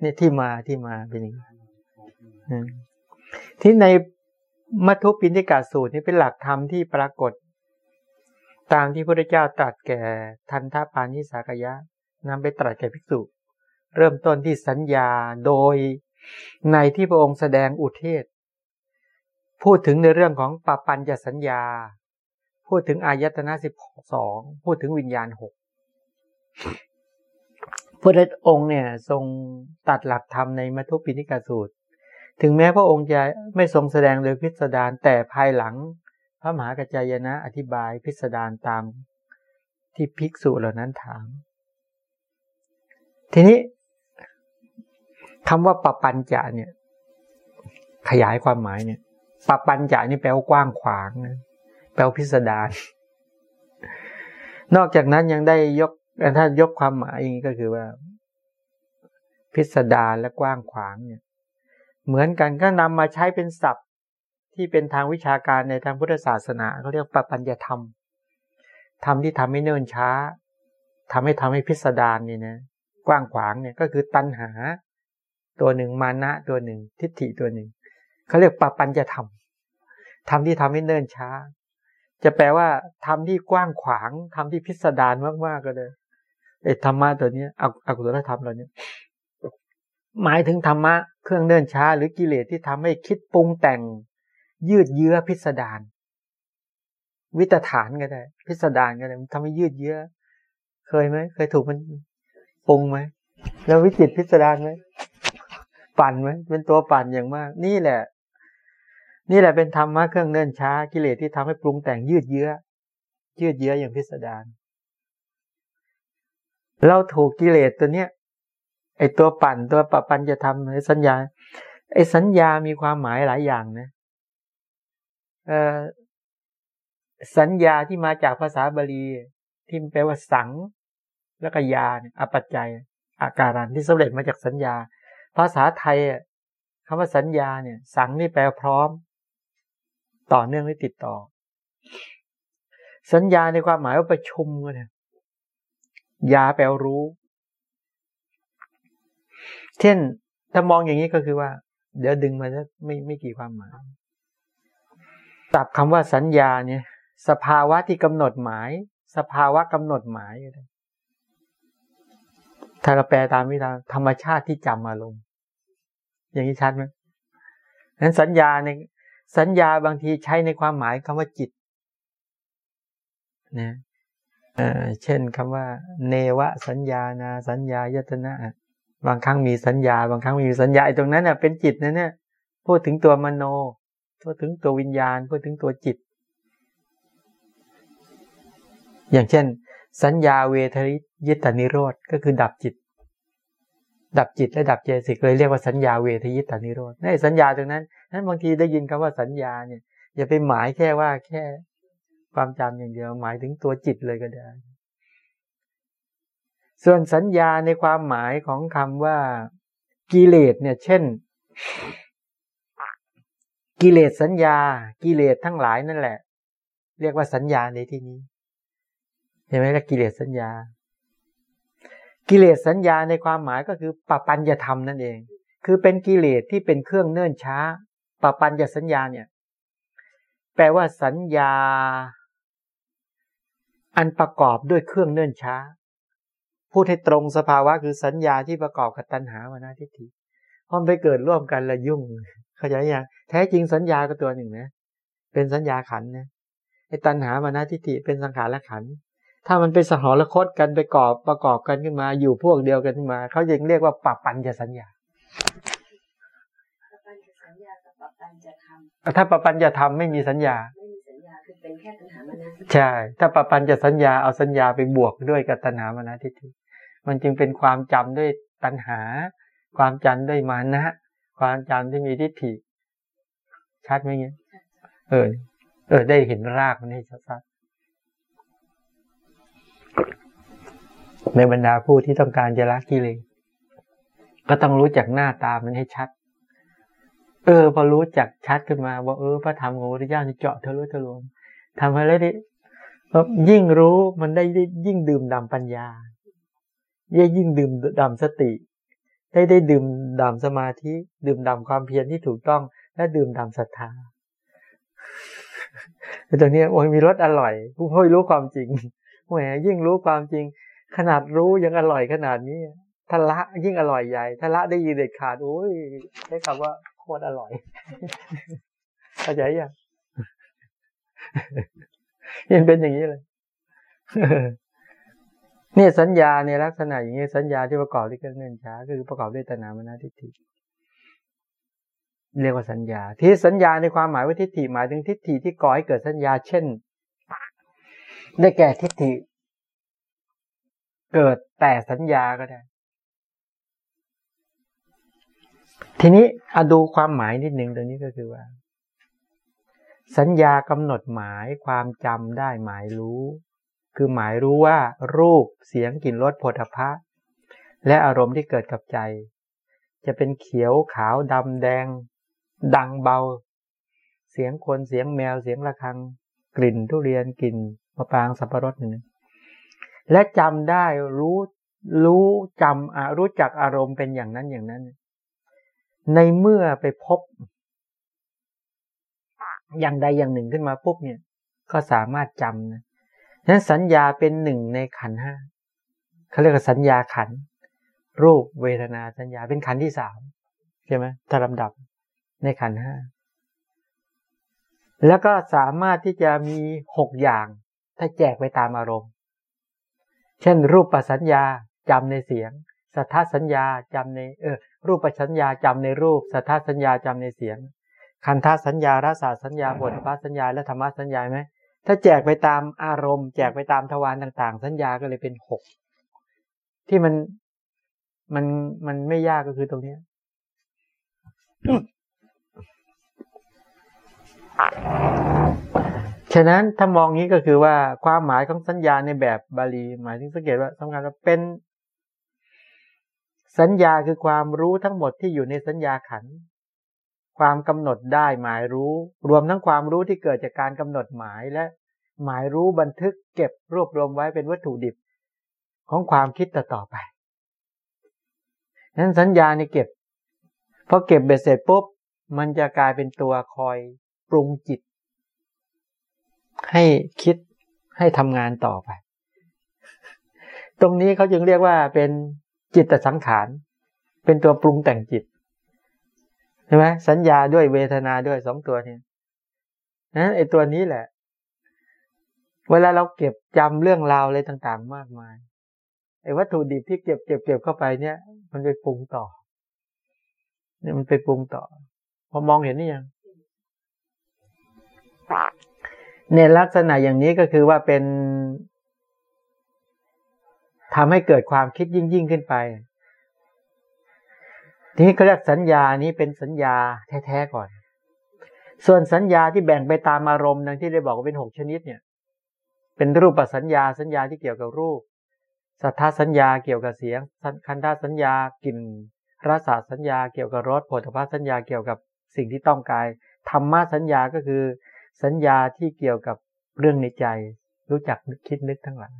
เนี่ยที่มาที่มาเป็นอย่างนี้ที่ในมัทุปินทิกาสูตรนี่เป็นหลักธรรมที่ปรากฏ ตามที่พระเจ้าตรัสแก่ทันทปานิสากยะนำไปตรัสแก่ภิกษุ เริ่มต้นที่สัญญาโดยในที่พระองค์แสดงอุเทศ พูดถึงในเรื่องของปปัญจสัญญา พูดถึงอายตนะสิบสองพูดถึงวิญญาณหกพระองค์เนี่ยทรงตัดหลักธรรมในมัทุปินิกสูตร ถึงแม้พระองค์จะไม่ทรงแสดงโดยพิสดารแต่ภายหลัง พระมหากัจจายนะ อธิบายพิสดารตามที่ภิกษุเหล่านั้นถาม ทีนี้คำว่าปปัญจะเนี่ย ขยายความหมายเนี่ยปปัญจะนี่แปลว่ากว้างขวาง แปลว่าพิสดารนอกจากนั้นยังได้ยกถ้ายกความหมายอย่างนี้ก็คือว่า พิสดารและกว้างขวางเนี่ย เหมือนกันก็นำมาใช้เป็นศัพท์ ที่เป็นทางวิชาการในทางพุทธศาสนาเขาเรียกปปัญญธรรมธรรมที่ทำให้เนิ่นช้าทำให้ทำให้พิสดารนี่นะกว้างขวางเนี่ยก็คือตัณหา ตัวหนึ่งมานะตัวหนึ่ง ทิฏฐิตัวหนึ่งเขาเรียกปปัญญธรรมธรรมที่ทำให้เนิ่นช้า จะแปลว่าธรรมที่กว้างขวางธรรมที่พิสดารมากๆก็เลยไอ้ธรรมะตัวนี้เออกุศลธรรมเราเนี่ยหมายถึงธรรมะเครื่องเนิ่นช้า หรือกิเลสที่ทำให้คิดปรุงแต่ง ยืดเยื้อพิสดารวิตฐานก็ได้ พิสดารก็ได้ทำให้ยืดเยื้อ เคยไหมเคยถูกมันปรุงไหมแล้ววิจิตพิสดารไหมปั่นไหมเป็นตัวปั่นอย่างมาก นี่แหละ นี่แหละเป็นธรรมะเครื่องเนิ่นช้ากิเลสที่ทำให้ปรุงแต่งยืดเยื้อ ยืดเยื้ออย่างพิสดารเราถูกกิเลสตัวเนี้ยไอตัวปั่นตัวปะปันจะทำในสัญญา ไอสัญญามีความหมายหลายอย่างนะ สัญญาที่มาจากภาษาบาลีที่แปลว่าสัง แล้วก็ยาเนี่ยอปัจจัย อาการันที่สำเร็จมาจากสัญญา ภาษาไทยคำว่าสัญญาเนี่ย สังนี่แปลพร้อม ต่อเนื่องหรือติดต่อ สัญญาในความหมายว่าประชุมกันเนี่ยยาแปลรู้ เช่นถ้ามองอย่างนี้ก็คือว่า เดี๋ยวดึงมาไม่ไม่กี่ความหมาย ตับคำว่าสัญญาเนี่ย สภาวะที่กำหนดหมาย สภาวะกำหนดหมายถ้าเราแปลตามวิธีธรรมชาติที่จำอารมณ์อย่างนี้ชัดไหมนั้นสัญญาในสัญญาบางทีใช้ในความหมายคำว่าจิตนะเช่นคำว่า เนวะ สัญญานา สัญญายตนะบางครั้งมีสัญญา บางครั้งมีสัญญาไอ้ตรงนั้นเน่ะเป็นจิตนะเนี่ยพูดถึงตัวมโน พูดถึงตัววิญญาณพูดถึงตัวจิต อย่างเช่น สัญญาเวทยิตานิโรธก็คือดับจิต ดับจิตและดับเจสิกเลยเรียกว่าสัญญาเวทยิตานิโรธในสัญญาตรงนั้นนั้นบางทีได้ยินคำว่าสัญญาเนี่ย อย่าไปหมายแค่ว่าแค่ความจำอย่างเดียวหมายถึงตัวจิตเลยก็ได้ ส่วนสัญญาในความหมายของคำว่ากิเลสเนี่ย เช่น กิเลสสัญญา กิเลสทั้งหลายนั่นแหละ เรียกว่าสัญญาในที่นี้เห็นไหมล่ะกิเลสสัญญา กิเลสสัญญาในความหมายก็คือปปัญญธรรมนั่นเอง คือเป็นกิเลสที่เป็นเครื่องเนื่นช้าปปัญญสัญญาเนี่ย แปลว่าสัญญา อันประกอบด้วยเครื่องเนื่นช้า พูดให้ตรงสภาวะคือสัญญาที่ประกอบกับตัณหาวนาทิฏฐิพอไปเกิดร่วมกันละยุ่ง เข้าใจยัง แท้จริงสัญญาก็ตัวหนึ่งนะ เป็นสัญญาขันนะไอ้ตัณหาวนาทิฏฐิเป็นสังขารละขัน ถ้ามันเป็นสหรคตกันไปกอบประกอบกันขึ้นมา อยู่พวกเดียวกันขึ้นมาเขายังเรียกว่าปัปัญญสัญญาถ้าปปัญญาธรรมไม่มีสัญญาเป็นแค่ตัณหามานะใช่ ถ้าปปัญจะสัญญาเอาสัญญาไปบวกด้วยกับตัณหามานะทิฏฐิมันจึงเป็นความจำด้วยตัณหา ความจำด้วยมานะ ความจำที่มีทิฏฐิ ชัดไหมเงี้ย เออ เออ ได้เห็นรากมันให้ชัดๆในบรรดาผู้ที่ต้องการจะละกิเลสก็ต้องรู้จักหน้าตามันให้ชัด เออ พอรู้จักชัดขึ้นมา ว่าเออพระธรรมของพระพุทธเจ้าเจาะทะลุทะลวงทำอะไรได้ยิ่งรู้มันได้ยิ่งดื่มด่ำปัญญายิ่งดื่มด่ำสติ ได้ได้ดื่มด่ำสมาธิ ดื่มด่ำความเพียรที่ถูกต้อง และดื่มดำศรัทธาตรงนี้โอ้ยมีรสอร่อยผู้พ่อยรู้ความจริงแหมยิ่งรู้ความจริง ขนาดรู้ยังอร่อยขนาดนี้ถ้าละยิ่งอร่อยใหญ่ถ้าละได้ยินเด็ดขาดโอ้ยใช้คำว่าโคตรอร่อยเข้าใจยังยังเป็นอย่างนี้เลยนี่สัญญาในลักษณะอย่างนี้สัญญาที่ประกอบด้วยเงินช้าคือประกอบด้วยตนามนาทิฏฐิ เรียกว่าสัญญา ที่สัญญาในความหมายว่าทิฏฐิหมายถึงทิฏฐิที่ก่อให้เกิดสัญญา เช่น ได้แก่ทิฏฐิ เกิดแต่สัญญาก็ได้ ทีนี้อดูความหมายนิดหนึ่งตรงนี้ก็คือว่า สัญญากำหนดหมายความจำได้หมายรู้ คือหมายรู้ว่ารูปเสียงกลิ่นรสผลิภัณฑ์และอารมณ์ที่เกิดกับใจจะเป็นเขียวขาวดำแดง ดังเบา เสียงคนเสียงแมวเสียงระฆัง กลิ่นทุเรียนกลิ่นมะปรางสับปะรดหนึ่งและจำได้รู้รู้จำรู้จักอารมณ์เป็นอย่างนั้นอย่างนั้น ในเมื่อไปพบ อย่างใดอย่างหนึ่งขึ้นมาปุ๊บเนี่ย ก็สามารถจำนะนั้นสัญญาเป็นหนึ่งในขันห้าเขาเรียกว่าสัญญาขัน รูปเวทนาสัญญาเป็นขันที่สามใช่ไหมถ้าลำดับ ในขันห้าแล้วก็สามารถที่จะมีหกอย่าง ถ้าแจกไปตามอารมณ์ เช่น รูปปัสัญญาจำในเสียง สัทธสัญญาจำในเออรูปปัสัญญาจำในรูป สัทธสัญญาจำในเสียง คันธสัญญารสาสัญญาบทพสัญญาและธรรมสัญญาไหมถ้าแจกไปตามอารมณ์ แจกไปตามทวารต่าง ๆ สัญญาก็เลยเป็นหกที่มันมันมันไม่ยากก็คือตรงนี้ ฉะนั้นถ้ามองนี้ก็คือว่าความหมายของสัญญาในแบบบาลี หมายถึงสังเกตว่าสำคัญว่าเป็น สัญญาคือความรู้ทั้งหมดที่อยู่ในสัญญาขัน ความกำหนดได้หมายรู้ รวมทั้งความรู้ที่เกิดจากการกำหนดหมายและ หมายรู้บันทึกเก็บรวบรวมไว้เป็นวัตถุดิบ ของความคิดต่อต่อไปนั้นสัญญาในเก็บพอเก็บเบ็ดเสร็จปุ๊บมันจะกลายเป็นตัวคอย ปรุงจิต ให้คิดให้ทำงานต่อไป ตรงนี้เขาจึงเรียกว่าเป็นจิตสังขาร เป็นตัวปรุงแต่งจิตใช่ไหมสัญญาด้วยเวทนาด้วยสองตัวนี้นั้นไอ้ตัวนี้แหละ เวลาเราเก็บจำเรื่องราวอะไรต่างๆ มากมายไอ้วัตถุดิบที่เก็บเก็บเก็บเข้าไปเนี่ย มันไปปรุงต่อ เนี่ยมันไปปรุงต่อ พอมองเห็นนี่ยัง ในลักษณะอย่างนี้ก็คือว่าเป็นทำให้เกิดความคิดยิ่งยิ่งขึ้นไป ทีนี้เขาเรียกสัญญานี้เป็นสัญญาแท้ๆก่อน ส่วนสัญญาที่แบ่งไปตามอารมณ์ดังที่ได้บอกว่าเป็นหกชนิดเนี่ย เป็นรูปสัญญาสัญญาที่เกี่ยวกับรูป สัทธาสัญญาเกี่ยวกับเสียง คันธาสัญญากลิ่นรสสัญญาเกี่ยวกับรสผลิภัณฑ์สัญญาเกี่ยวกับสิ่งที่ต้องกายธรรมะสัญญาก็คือ สัญญาที่เกี่ยวกับเรื่องในใจ รู้จักนึกคิดนึกทั้งหลาย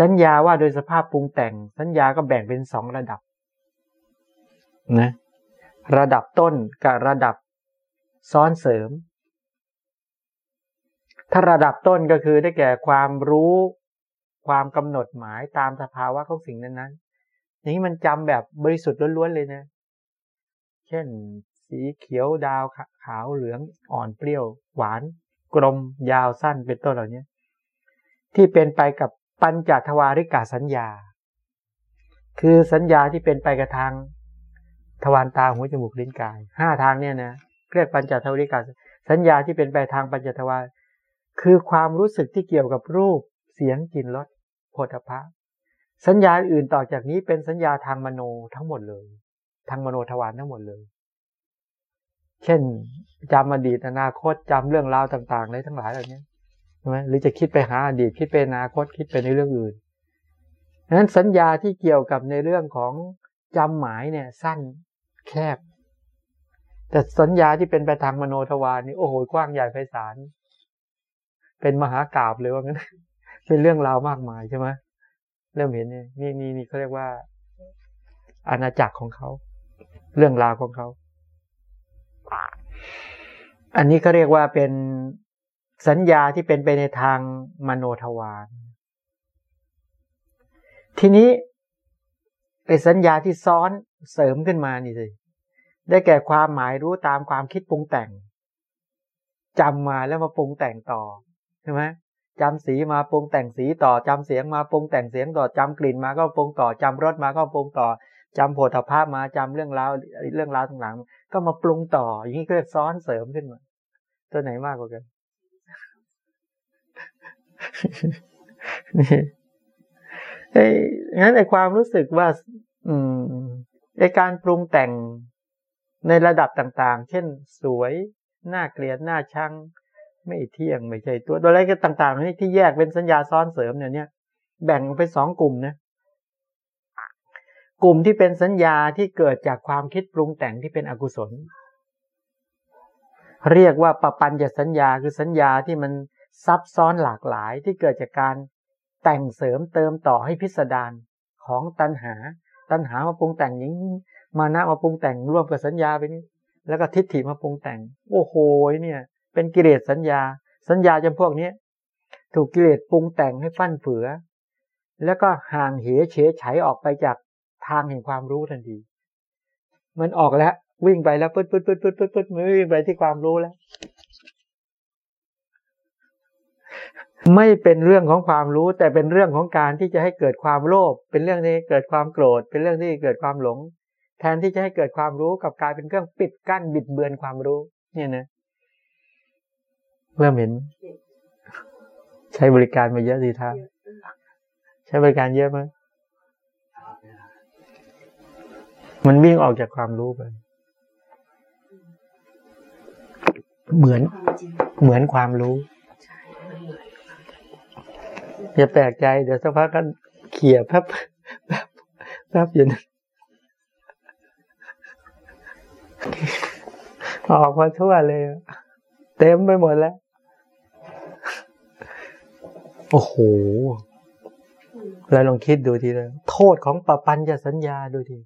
สัญญาว่าโดยสภาพปรุงแต่ง สัญญาก็แบ่งเป็นสองระดับนะระดับต้นกับระดับซ้อนเสริม ถ้าระดับต้นก็คือได้แก่ความรู้ความกำหนดหมายตามสภาวะของสิ่งนั้นๆ อย่างนี้มันจำแบบบริสุทธิ์ล้วนๆเลยนะ เช่น สีเขียวดาว ขาวเหลืองอ่อนเปรี้ยว หวาน กลม ยาวสั้นเป็นต้นเหล่านี้ที่เป็นไปกับปัญจทวาริกาสัญญา คือสัญญาที่เป็นไปกับทางทวารตาหูจมูกลิ้นกายห้าทางเนี่ยนะเรียกปัญจทวาริกาสัญญาที่เป็นไปทางปัญจทวารคือความรู้สึกที่เกี่ยวกับรูปเสียงกลิ่นรสโผฏฐะสัญญาอื่นต่อจากนี้เป็นสัญญาทางมโนทั้งหมดเลย ทางมโนทวารทั้งหมดเลย เช่นจำอดีตอนาคตจำเรื่องราวต่างๆเลยทั้งหลายเหล่านี้ใช่ไหมหรือจะคิดไปหาอดีตคิดไปอนาคตคิดไปในเรื่องอื่นดังนั้นสัญญาที่เกี่ยวกับในเรื่องของจำหมายเนี่ย สั้นแคบ แต่สัญญาที่เป็นไปทางมโนทวารนี่โอ้โหกว้างใหญ่ไพศาลเป็นมหากราบเลยว่างั้นเป็นเรื่องราวมากมายใช่ไหมเริ่มเห็นเนี่ยนี่นี่นี่เขาเรียกว่าอาณาจักรของเขา เรื่องราวของเขา อันนี้เขาเรียกว่าเป็นสัญญาที่เป็นไปในทางมโนทวาร ทีนี้ไอ้สัญญาที่ซ้อนเสริมขึ้นมานี่สิได้แก่ความหมายรู้ตามความคิดปรุงแต่งจำมาแล้วมาปรุงแต่งต่อใช่ไหมจำสีมาปรุงแต่งสีต่อจำเสียงมาปรุงแต่งเสียงต่อจำกลิ่นมาก็ปรุงต่อจำรสมาก็ปรุงต่อจำโผฏฐามาจำเรื่องราวเรื่องราวต่างๆ ก็มาปรุงต่อ อย่างนี้ก็ซ้อนเสริมขึ้นมา ตัวไหนมากกว่ากันไอ้งั้นไอ้ความรู้สึกว่า อืมไอ้การปรุงแต่งในระดับต่าง ๆ เช่น สวยน่าเกลียดน่าชังไม่เที่ยงไม่ใช่ตัวอะไรก็ต่างๆนี่ที่แยกเป็นสัญญาซ้อนเสริมเนี่ยเนี่ยแบ่งเป็นสองกลุ่มนะ กลุ่มที่เป็นสัญญาที่เกิดจากความคิดปรุงแต่งที่เป็นอกุศล เรียกว่าปปัญญสัญญาคือสัญญาที่มันซับซ้อนหลากหลายที่เกิดจากการแต่งเสริมเติมต่อให้พิสดารของตัณหา ตัณหามาปรุงแต่งอย่างมานะมาปรุงแต่งร่วมกับสัญญาไปนี้แล้วก็ทิฏฐิมาปรุงแต่ง โอ้โหเนี่ย เป็นกิเลสสัญญา สัญญาจำพวกนี้ถูกกิเลสปรุงแต่งให้ฟั่นเฟือ แล้วก็ห่างเหเฉยไฉออกไปจาก ทางแห่งความรู้ทันที มันออกแล้ว วิ่งไปแล้วปึ๊ดปึ๊ดปึ๊ดปึ๊ดปึ๊ดปึ๊ดมันวิ่งไปที่ความรู้แล้ว ไม่เป็นเรื่องของความรู้ แต่เป็นเรื่องของการที่จะให้เกิดความโลภเป็นเรื่องที่เกิดความโกรธ เป็นเรื่องที่เกิดความหลง แทนที่จะให้เกิดความรู้กับกลายเป็นเครื่องปิดกั้นบิดเบือนความรู้ เนี่ยนะเริ่มเห็น ใช้บริการมาเยอะดีท่าใช้บริการเยอะไหม มันวิ่งออกจากความรู้ไป เหมือน เหมือนความรู้อย่าแปลกใจ เดี๋ยวสักพักกันเขี่ยแป๊บแป๊บแป๊บอยู่นั้นออกมาทั่วเลย เต็มไปหมดแล้ว โอ้โห แล้วลองคิดดูทีเลยโทษของปปัญญสัญญาดูที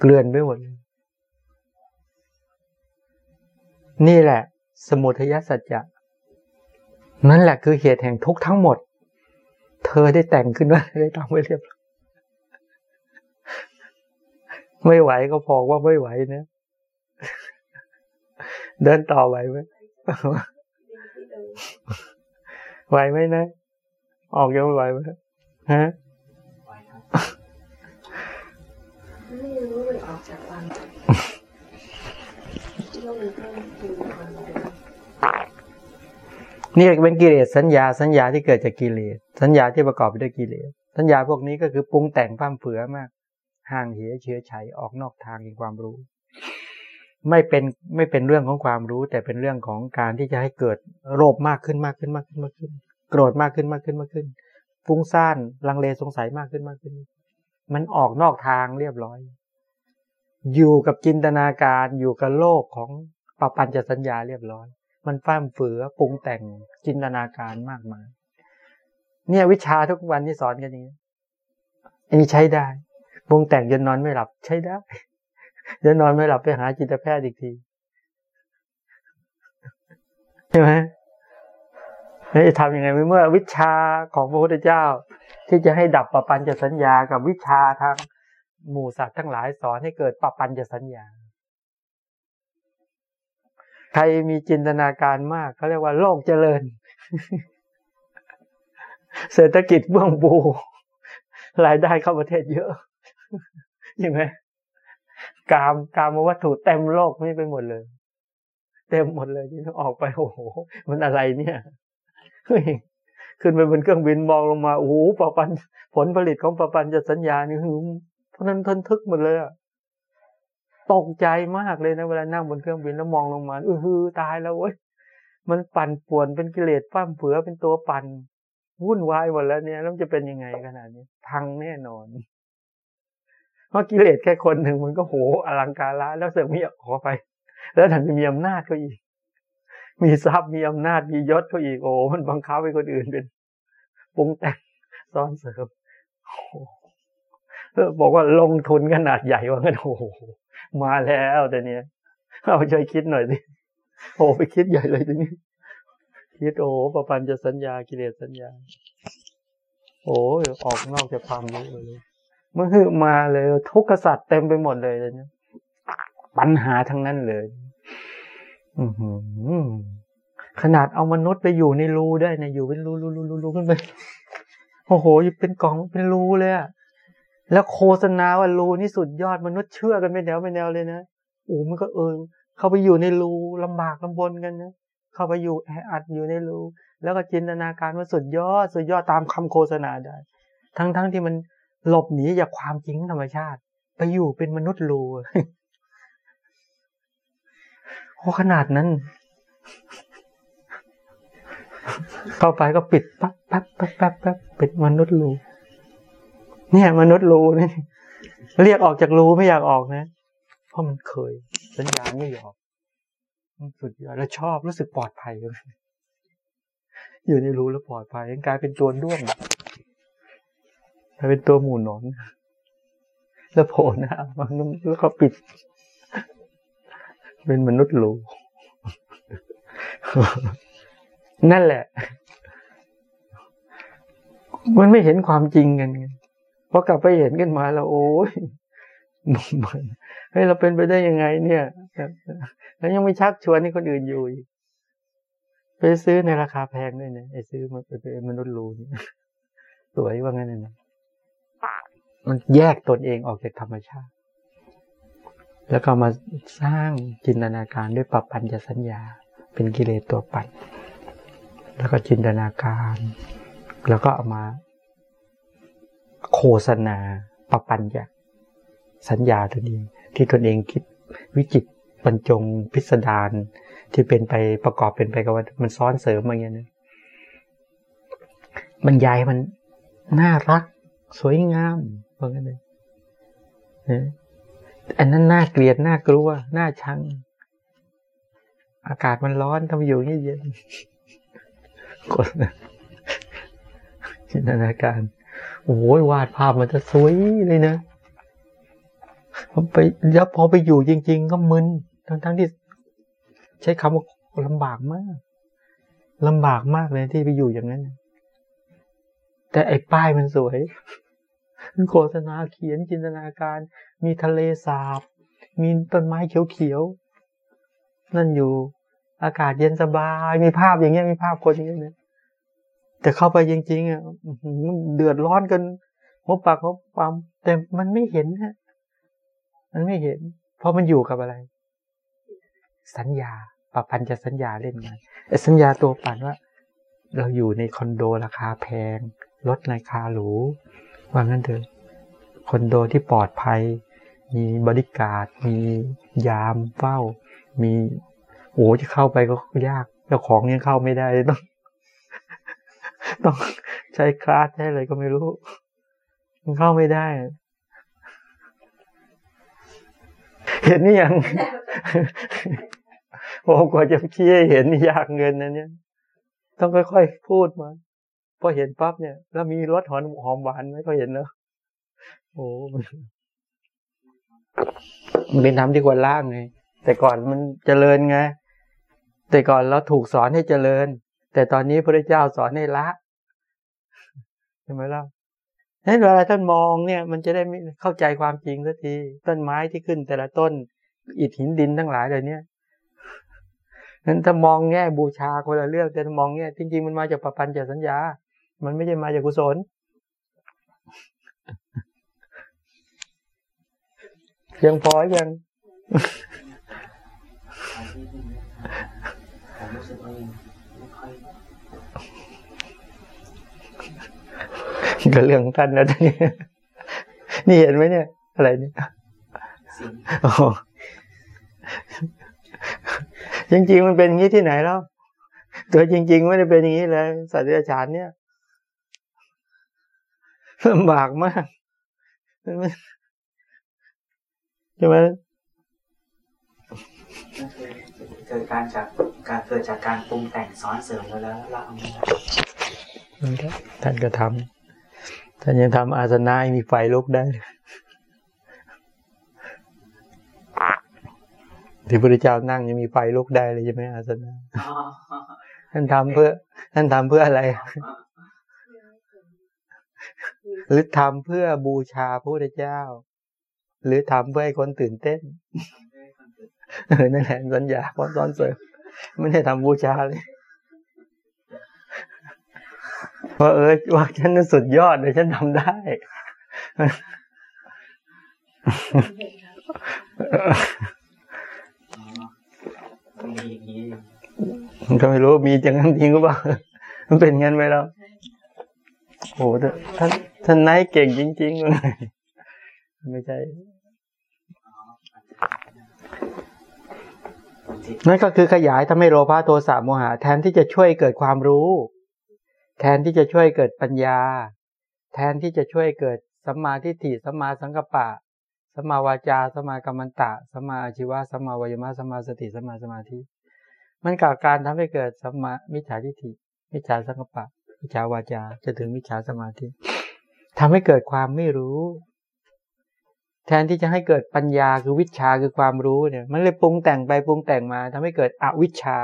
เกลื่อนไปหมดเลยนี่แหละ สมุทัยสัจจะนั่นแหละคือเหตุแห่งทุกข์ทั้งหมด เธอได้แต่งขึ้นว่าได้ทำไว้เรียบร้อยไม่ไหวก็พอว่าไม่ไหวนะเดินต่อไหวไหมไหวไหมนะ ออกยังไม่ไหวไหมฮะ นี่เป็นกิเลสสัญญาสัญญาที่เกิดจากกิเลสสัญญาที่ประกอบไปด้วยกิเลสสัญญาพวกนี้ก็คือปรุงแต่งพร่ำเผือมาก ห่างเหเชื้อไฉออกนอกทางแห่งความรู้ ไม่เป็นไม่เป็นเรื่องของความรู้ แต่เป็นเรื่องของการที่จะให้เกิดโลภมากขึ้นมากขึ้นมากขึ้นมากขึ้น โกรธมากขึ้นมากขึ้นมากขึ้นฟุ้งซ่านลังเลสงสัยมากขึ้นมากขึ้น มันออกนอกทางเรียบร้อย อยู่กับจินตนาการอยู่กับโลกของปปัญจสัญญาเรียบร้อย มันฟ้ามเฟือปรุงแต่งจินตนาการมากมาย เนี่ยวิชาทุกวันที่สอนกันอย่างนี้อันนี้ใช้ได้ปรุงแต่งจนนอนไม่หลับ ใช้ได้เดี๋ยวนอนไม่หลับไปหาจิตแพทย์อีกทีใช่ไหมแล้วจะทำยังไงเมื่อวิชาของพระพุทธเจ้า ที่จะให้ดับปปัญจสัญญากับวิชาทางหมู่สัตว์ทั้งหลายสอนให้เกิดปปัญจสัญญา ใครมีจินตนาการมากเขาเรียกว่าโลกเจริญ เศรษฐกิจเบื้องบูรายได้เข้าประเทศเยอะใช่ไหมกามกามวัตถุเต็มโลกนี่ไปหมดเลย เต็มหมดเลยที่ออกไปโอ้โหมันอะไรเนี่ยขึ้นไปบนเครื่องบินมองลงมาโอ้โหปปันผลผลิตของปปันจะสัญญานี่หืมเพราะนั้นทนทึกหมดเลยอะ ตกใจมากเลยนะเวลานั่งบนเครื่องบินแล้วมองลงมาเออฮือตายแล้วเว้ยมันปั่นป่วนเป็นกิเลสปั้มเผือเป็นตัวปั่นวุ่นวายหมดแล้วเนี่ยแล้วจะเป็นยังไงขนาดนี้ พังแน่นอนเพราะกิเลสแค่คนหนึ่งมันก็โหอลังการละแล้วเสือมีขอไป แล้วถังจะมีอำนาจก็อีก มีทรัพย์มีอำนาจมียศก็อีกโอ้มันบังคับให้คนอื่นเป็นปรุงแต่งซ้อนเสริมโอ้โหเออบอกว่าลงทุนขนาดใหญ่ว่างั้นโอ้โห มาแล้วแต่เนี้ยเอาใจคิดหน่อยสิโอ้ไปคิดใหญ่เลยทีนี้คิดโอ้ประปันจะสัญญากิเลสสัญญา โอ้ยออกนอกจากความรู้เลยเมื่อคือมาเลยทุกขสัตว์เต็มไปหมดเลยเนี่ยปัญหาทั้งนั้นเลยอืขนาดเอามนุษย์ไปอยู่ในรูได้นะอยู่เป็นรูรูรูรูรูขึ้นไปโอ้โหเป็นกล่องเป็นรูเลยอะ แล้วโฆษณาว่ารูนี่สุดยอดมนุษย์เชื่อกันเป็นแนวเป็นแนวเลยนะโอ้มันก็เออเข้าไปอยู่ในรูลำบากลำบนกันนะเข้าไปอยู่แออัดอยู่ในรูแล้วก็จินตนาการว่าสุดยอดสุดยอดตามคำโฆษณาได้ ทั้งทั้งที่มันหลบหนีจากความจริงธรรมชาติ ไปอยู่เป็นมนุษย์รูโอ้ขนาดนั้น เข้าไปก็ปิดปั๊บปั๊บปั๊บปั๊บปั๊บปิดมนุษย์รู เนี่ย มนุษย์รูนี่เรียกออกจากรูไม่อยากออกนะ เพราะมันเคย สัญญาไม่ยอมสุดยอดแล้วชอบรู้สึกปลอดภัยเลยอยู่ในรูแล้วปลอดภัยกลายเป็นตัวด้วงกลายเป็นตัวหมูหนอนแล้วโผล่หน้ามาแล้วก็ปิด เป็นมนุษย์รูนั่นแหละ มันไม่เห็นความจริงกันไง พอกลับไปเห็นกันมาแล้วโอ้ยมันเฮ้ยเราเป็นไปได้ยังไง เนี่ยแล้วยังไม่ชักชวนให้คนอื่นอยู่ไปซื้อในราคาแพงด้วยเนี่ยไอ้ซื้อมันเป็นมนุษย์รูนสวยว่างั้นนะมันแยกตนเองออกจากธรรมชาติ แล้วก็มาสร้างจินตนาการด้วยปรับปัญญสัญญา เป็นกิเลสตัวปัดแล้วก็จินตนาการ แล้วก็เอามา โฆษณาประปัญญาสัญญาตัวนี้ที่ตนเองคิดวิจิตบรรจงพิสดารที่เป็นไปประกอบเป็นไปกับว่ามันซ้อนเสริมมาอย่างนี้บรรยายมันน่ารัก สวยงามว่างั้นเลยอันนั้นน่าเกลียดน่ากลัวน่าชัง อากาศมันร้อนทำอยู่เย็นกดจินตนาการ โอ้ยวาดภาพมันจะสวยเลยนะไปแล้วพอไปอยู่จริง ๆ ก็มึนทั้งทั้งที่ ใช้คำว่าลำบากมากลำบากมากเลยที่ไปอยู่อย่างนั้น แต่ไอ้ป้ายมันสวยโฆษณาเขียนจินตนาการ มีทะเลสาบ มีต้นไม้เขียวๆนั่นอยู่ อากาศเย็นสบาย มีภาพอย่างเงี้ยมีภาพคนอย่างเงี้ย แต่เข้าไปจริงๆอะเดือดร้อนกันหัวปากหัวปั๊มแต่มันไม่เห็นฮะมันไม่เห็น เพราะมันอยู่กับอะไร สัญญาปะพันจะสัญญาเล่นงานไอ้สัญญาตัวปั่นว่า เราอยู่ในคอนโดราคาแพงรถในคาหรูว่างั้นเถอะคอนโดที่ปลอดภัย มีบริการมียามเฝ้า มีโอ้จะเข้าไปก็ยากเจ้าของยังเข้าไม่ได้ต้อง ต้องใช้คลาสใช้อะไรก็ไม่รู้ มันเข้าไม่ได้ เห็นนี่ยังโอ้กว่าจะขี้เห็นนี่ยากเงินนะเนี่ย ต้องค่อยๆพูดมาพอเห็นปั๊บเนี่ย แล้วมีรสหอมหอมหวานไหมก็เห็นแล้วโอ้มันเป็นธรรมที่ควรล่างไงแต่ก่อนมันเจริญไงแต่ก่อนเราถูกสอนให้เจริญ แต่ตอนนี้พระเจ้าสอนให้ละ ช่ไหมล่ะนั้นเวลาท่านมองเนี่ย มันจะได้เข้าใจความจริงสักที ต้นไม้ที่ขึ้นแต่ละต้น อิฐหินดินทั้งหลายเลยเนี่ยนั้นถ้ามองแง่บูชาคนละเรื่องแต่มองแง่จริงๆมันมาจากประพันธ์จากสัญญา มันไม่ใช่มาจากกุศลเพียงพอยังผมรู้สึกว่าไม่ค่อย ก็เรื่องท่านนะท่านนี่นี่เห็นไหมเนี่ย อะไรเนี่ยจริงๆมันเป็นอย่างนี้ที่ไหนแล้ว ตัวจริง ๆ ไม่ได้เป็นอย่างนี้เลยสัตว์เดรัจฉานเนี่ยลำบากมากใช่ไหมเกิดการจากการเกิดจากการปรุงแต่งซ้อนเสริมแล้วแล้วเราเอาท่านก็ทำ ท่านยังทำอาสนะมีไฟลุกได้ ที่พระเจ้านั่งยังมีไฟลุกได้เลยใช่ไหมอาสนะท่านทำเพื่อ ท่านทำเพื่ออะไร หรือทำเพื่อบูชาพระพุทธเจ้า หรือทำเพื่อให้คนตื่นเต้นเออนั่นแหละสัญญาความซ้อนเสริมไม่ได้ทำบูชาเลย เพราเออว่าฉันสุดยอดเลยฉันทำได้ก็ไม่รู้มีจังนั้นจริงหรือเปล่ามันเป็นงั้นไหมเราโอ้ท่านท่านนายเก่งจริงๆเลยไม่ใช่นั่นก็คือขยายทำให้โลภะโทสะโมหะแทนที่จะช่วยเกิดความรู้ แทนที่จะช่วยเกิดปัญญา แทนที่จะช่วยเกิดสัมมาทิฏฐิสัมมาสังกัปปะสัมมาวาจาสัมมากัมมันตะสัมมาอาชีวะสัมมาวายมะสัมมาสติสัมมาสมาธิ มันกับการทำให้เกิดสัมมามิจฉาทิฏฐิมิจฉาสังกัปปะมิจฉาวาจาจะถึงมิจฉาสมาธิทำให้เกิดความไม่รู้ แทนที่จะให้เกิดปัญญาคือวิชาคือความรู้เนี่ย มันเลยปรุงแต่งไปปรุงแต่งมาทำให้เกิดอวิชชา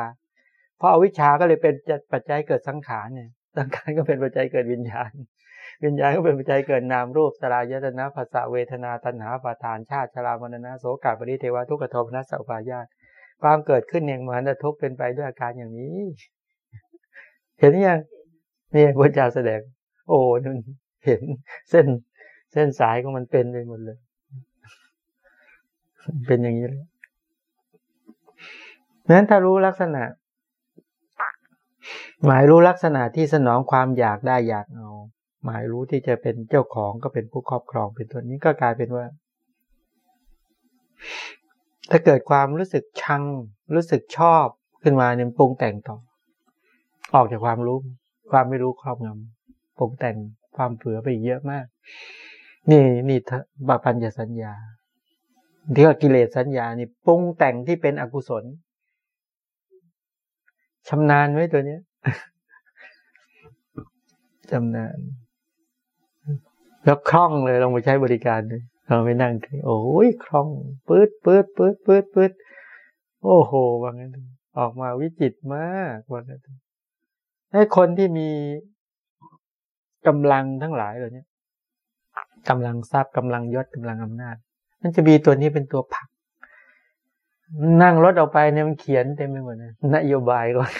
เพราะอวิชชาก็เลยเป็นปัจจัยเกิดสังขารเนี่ย สังขารก็เป็นปัจจัยเกิดวิญญาณ วิญญาณก็เป็นปัจจัยเกิดนามรูปสลายตนะภาษาเวทนาตัณหาปาทานชาติชรามรณะโสกาปริเทวะทุกขโทมนัสสุปายาตความเกิดขึ้นอย่างเหมือนทุกเป็นไปด้วยอาการอย่างนี้ เห็นยังนี่พระเจ้าแสดง โอ้นเห็นเส้น เส้นสายของมันเป็นไปหมดเลย เป็นอย่างนี้เลยนั้นถ้ารู้ลักษณะ หมายรู้ลักษณะที่สนองความอยากได้อยากเอา หมายรู้ที่จะเป็นเจ้าของก็เป็นผู้ครอบครองเป็นตัวนี้ก็กลายเป็นว่า ถ้าเกิดความรู้สึกชัง รู้สึกชอบขึ้นมาเนี่ยปรุงแต่งต่อ ออกจากความรู้ ความไม่รู้ครอบงำปรุงแต่งความเผือไปเยอะมาก นี่นี่บาปัญญาสัญญาที่ว่ากิเลสสัญญานี่ปรุงแต่งที่เป็นอกุศลชำนาญไหมตัวเนี้ย ชำนาญแล้วคล่องเลยลองไปใช้บริการดูเราไปนั่ง โอ้ยคล่องปื๊ดปื๊ดปื๊ดปื๊ดปื๊ดโอ้โหว่างั้นออกมาวิจิตมากว่างั้นให้คนที่มีกำลังทั้งหลายเหล่านี้กำลังทรัพย์กำลังยศกำลังอำนาจ มันจะมีตัวนี้เป็นตัวผัก นั่งรถออกไปเนี่ยมันเขียนเต็มไปหมดนโยบายก่อน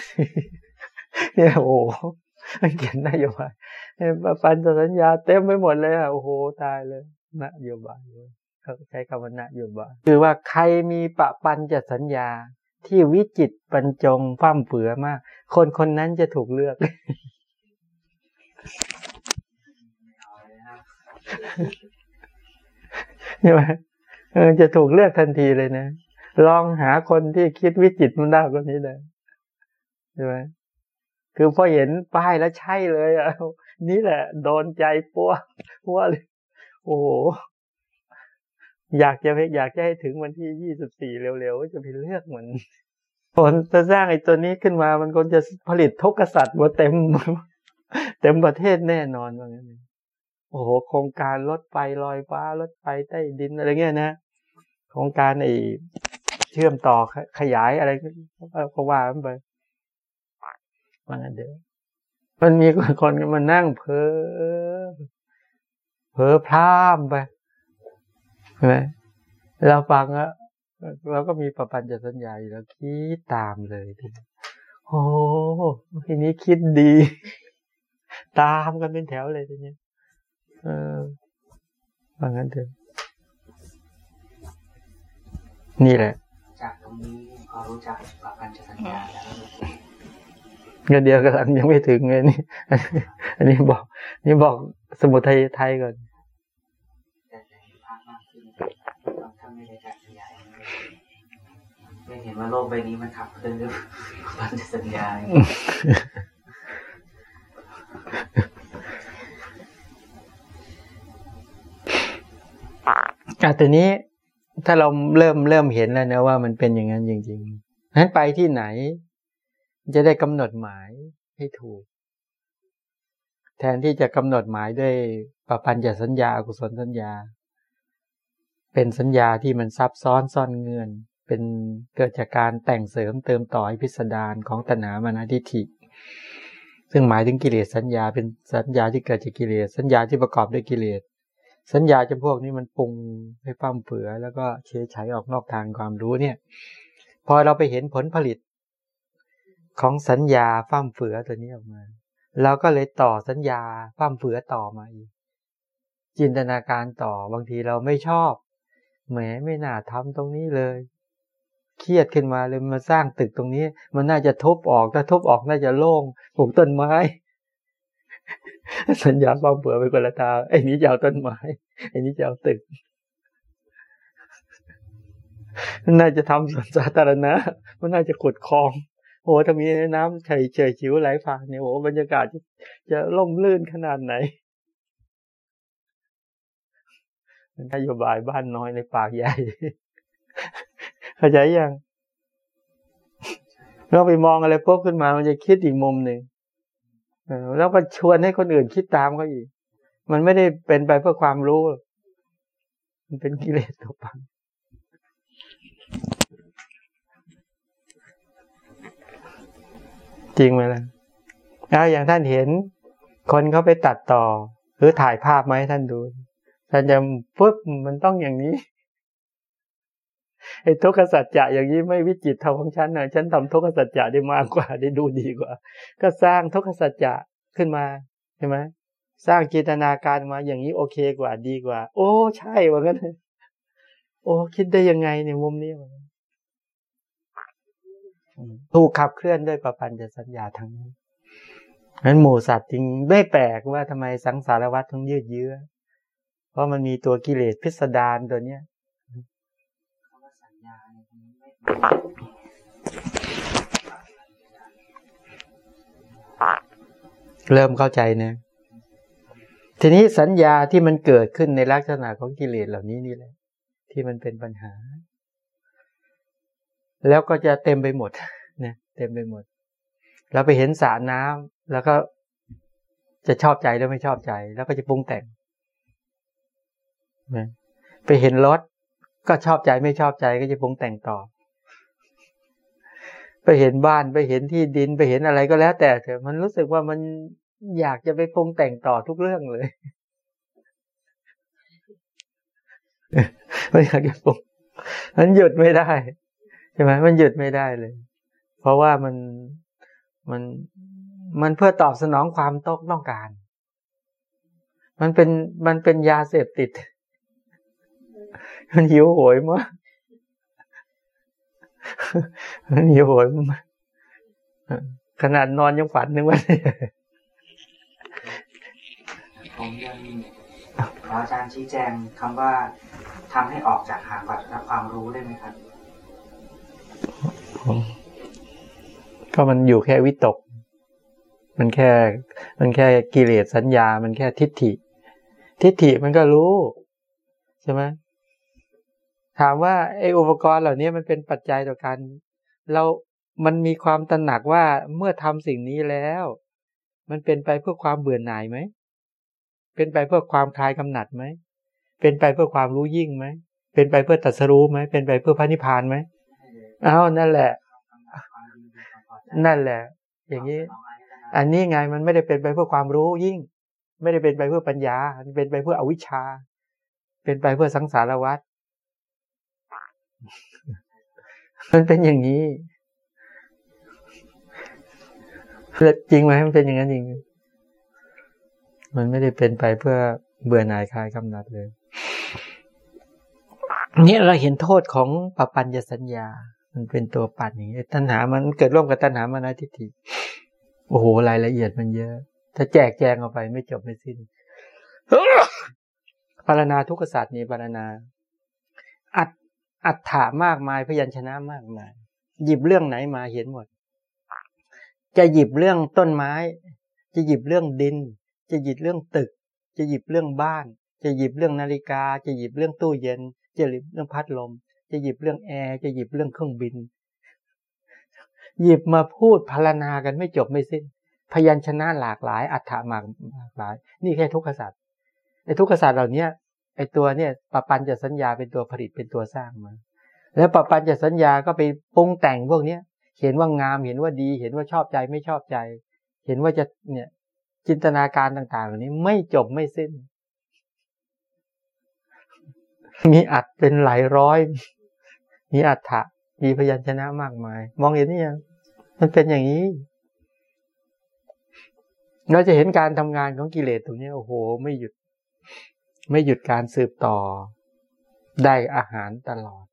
เนี่ยโอ้มันเขียนนโยบายปันสัญญาเต็มไปหมดเลยอะโอ้โหตายเลยนโยบายเขาใช้คำว่านโยบายคือว่าใครมีปะปันจะสัญญาที่วิจิตบรรจงฟั่มเฟือมาก คนคนนั้นจะถูกเลือกใช่ไหมจะถูกเลือกทันทีเลยนะ ลองหาคนที่คิดวิจิตมันได้คนนี้เลยใช่ไหม คือพอเห็นป้ายแล้วใช่เลยอะนี่แหละ โดนใจปัวปัวเลยโอ้โหอยากจะอยากจะให้ถึงวันที่ยี่สิบสี่เร็วๆจะไปเลือกเหมือนผลจะสร้างไอ้ตัวนี้ขึ้นมามันก็จะผลิตทกษัตริย์มาเต็ม เต็มประเทศแน่นอนว่างั้นโอ้โหโครงการรถไฟลอยฟ้ารถไฟใต้ดินอะไรเงี้ยนะโครงการไอ้เชื่อมต่อขยายอะไรก็ว่ามันไป ว่างั้นเด้อมันมีคนมานั่งเพ้อเพ้อพร่ำไปใช่ไหมเราฟังอะเราก็มีประปัญจะสัญญาอยู่แล้วคิดตามเลยทีโอ้ทีนี้คิดดี ตามกันเป็นแถวเลยทีนี้เออว่างั้นเถอะนี่แหละ จากตรงนี้พอรู้จักประปัญจะสัญญาแล้ว เงินเดียวกันยังไม่ถึงไงนี่อันนี้บอก นี่บอกสมุทัยไทยก่อนแต่ในภาคมากขึ้นถ้าไม่ได้การขยายไม่เห็นว่าโลกใบนี้มันขับเคลื่อนด้วยปัญจสัญญาอะแต่นี้ถ้าเราเริ่มเริ่มเห็นแล้วนะว่ามันเป็นอย่างนั้นจริงๆนั้นไปที่ไหน จะได้กำหนดหมายให้ถูก แทนที่จะกำหนดหมายด้วยปปัญญสัญญาอกุศลสัญญา เป็นสัญญาที่มันซับซ้อนซ่อนเงื่อน เป็นเกิดจากการแต่งเสริมเติมต่อให้พิสดารของตนามานาทิฐิซึ่งหมายถึงกิเลสสัญญาเป็นสัญญาที่เกิดจากกิเลสสัญญาที่ประกอบด้วยกิเลส สัญญาจำพวกนี้มันปรุงให้ฟั่มเฟือ แล้วก็เชื้อฉายออกนอกทางความรู้เนี่ย พอเราไปเห็นผลผลิต ของสัญญาฟั่มเฟือตัวนี้ออกมาเราก็เลยต่อสัญญาฟั่มเฟือต่อมาอีก จินตนาการต่อบางทีเราไม่ชอบแหมไม่น่าทำตรงนี้เลย เครียดขึ้นมาเลยมาสร้างตึกตรงนี้ มันน่าจะทุบออกถ้าทุบออกน่าจะโล่งปลูกต้นไม้ สัญญาฟั่มเฟือไปคนละทาไอ้นี้จะเอาต้นไม้ไอ้นี้จะเอาตึก น่าจะทำสวนสาธารณะ มันน่าจะขุดคลอง โอ้ถ้ามีน้ำเฉยเฉยชิวไหลผ่านเนี่ยโอ้บรรยากาศจะจะล่มลื่นขนาดไหนนโยบายบ้านน้อยในปากใหญ่เข้าใจยังเราไปมองอะไรปุ๊บขึ้นมามันจะคิดอีกมุมหนึ่งแล้วก็ชวนให้คนอื่นคิดตามเขาอีก มันไม่ได้เป็นไปเพื่อความรู้ มันเป็นกิเลสตัวปัง จริงไหมล่ะแล้วอย่างท่านเห็น คนเขาไปตัดต่อ หรือถ่ายภาพมาให้ท่านดู ท่านจะปุ๊บมันต้องอย่างนี้ไอ้ทุกขสัจจะอย่างนี้ไม่วิจิตเท่าของฉันนะฉันทำทุกขสัจจะได้มากกว่าได้ดูดีกว่า ก็สร้างทุกขสัจจะขึ้นมาใช่ไหมสร้างจินตนาการมาอย่างนี้โอเคกว่าดีกว่า โอ้ ใช่ว่างั้นโอ้คิดได้ยังไงในมุมนี้ ถูกขับเคลื่อนด้วยประพันธ์สัญญาทั้งนั้นนั้นหมูสัตว์จึงไม่แปลกว่าทำไมสังสารวัฏต้องยืดเยื้อ เพราะมันมีตัวกิเลสพิสดารตัวเนี้ยเริ่มเข้าใจนะทีนี้สัญญาที่มันเกิดขึ้นในลักษณะของกิเลสเหล่านี้นี่แหละ ที่มันเป็นปัญหา แล้วก็จะเต็มไปหมดนะเต็มไปหมด เราไปเห็นสระน้ำแล้วก็จะชอบใจหรือไม่ชอบใจ แล้วก็จะปรุงแต่งไปเห็นรถก็ชอบใจไม่ชอบใจก็จะปรุงแต่งต่อ ไปเห็นบ้านไปเห็นที่ดินไปเห็นอะไรก็แล้ว แต่เถอะมันรู้สึกว่ามันอยากจะไปปรุงแต่งต่อทุกเรื่องเลยไม่อยากจะปรุงมันหยุดไม่ได้ ช่ไหมมันหยุดไม่ได้เลย เพราะว่ามันมันมันเพื่อตอบสนองความต้องต้องการ มันเป็นมันเป็นยาเสพติด มันหิวโหยมากมันหิวโหยมากขนาดนอนยังฝันนึกว่าผมยังขออาจารย์ชี้แจงคำว่าทำให้ออกจากหาความรู้ได้ไหมครับ ก็มันอยู่แค่วิตก มันแค่ มันแค่กิเลสสัญญา มันแค่ทิฏฐิ ทิฏฐิมันก็รู้ ใช่ไหมถามว่าไอ้อุปกรณ์เหล่านี้มันเป็นปัจจัยต่อการเรา มันมีความตระหนักว่าเมื่อทำสิ่งนี้แล้ว มันเป็นไปเพื่อความเบื่อหน่ายไหม เป็นไปเพื่อความคลายกำหนัดไหม เป็นไปเพื่อความรู้ยิ่งไหม เป็นไปเพื่อตัดสรู้ไหม เป็นไปเพื่อพระนิพพานไหม อ้าวนั่นแหละ นั่นแหละ อย่างนี้ อันนี้ไงมันไม่ได้เป็นไปเพื่อความรู้ยิ่ง ไม่ได้เป็นไปเพื่อปัญญา มันเป็นไปเพื่ออวิชชา เป็นไปเพื่อสังสารวัฏมันเป็นอย่างนี้จริงไหมมันเป็นอย่างนั้นจริง มันไม่ได้เป็นไปเพื่อเบื่อหน่ายคลายกำหนัดเลยนี่เราเห็นโทษของปปัญญสัญญา มันเป็นตัวปั่นอย่างนี้ตัณหามันเกิดร่วมกับตัณหามานาทิฏฐิโอ้โหรายละเอียดมันเยอะ ถ้าแจกแจงออกไปไม่จบไม่สิ้นปารณาทุกขศาสตร์นี้ปารณา อัดอัฏฐามากมายพยัญชนะมากมาย หยิบเรื่องไหนมาเห็นหมด จะหยิบเรื่องต้นไม้ จะหยิบเรื่องดิน จะหยิบเรื่องตึก จะหยิบเรื่องบ้าน จะหยิบเรื่องนาฬิกา จะหยิบเรื่องตู้เย็น จะหยิบเรื่องพัดลม จะหยิบเรื่องแอร์จะหยิบเรื่องเครื่องบิน หยิบมาพูดพารณากันไม่จบไม่สิ้น พยัญชนะหลากหลาย อัฏฐามากหลากหลาย นี่แค่ทุกขศาสตร์ไอ้ทุกขศาสตร์เหล่านี้ไอ้ตัวเนี่ยปปัญจะสัญญาเป็นตัวผลิตเป็นตัวสร้างมา แล้วปปัญจะสัญญาก็ไปปรุงแต่งพวกเนี้ยเห็นว่างามเห็นว่าดี เห็นว่าชอบใจไม่ชอบใจ เห็นว่าจะเนี่ยจินตนาการต่างๆเหล่านี้ไม่จบไม่สิ้น มีอัดเป็นหลายร้อย มีอัฏฐะมีพยัญชนะมากมาย มองเห็นนี่ยังมันเป็นอย่างนี้ เราจะเห็นการทำงานของกิเลสตรงนี้โอ้โห ไม่หยุด ไม่หยุดการสืบต่อ ได้อาหารตลอด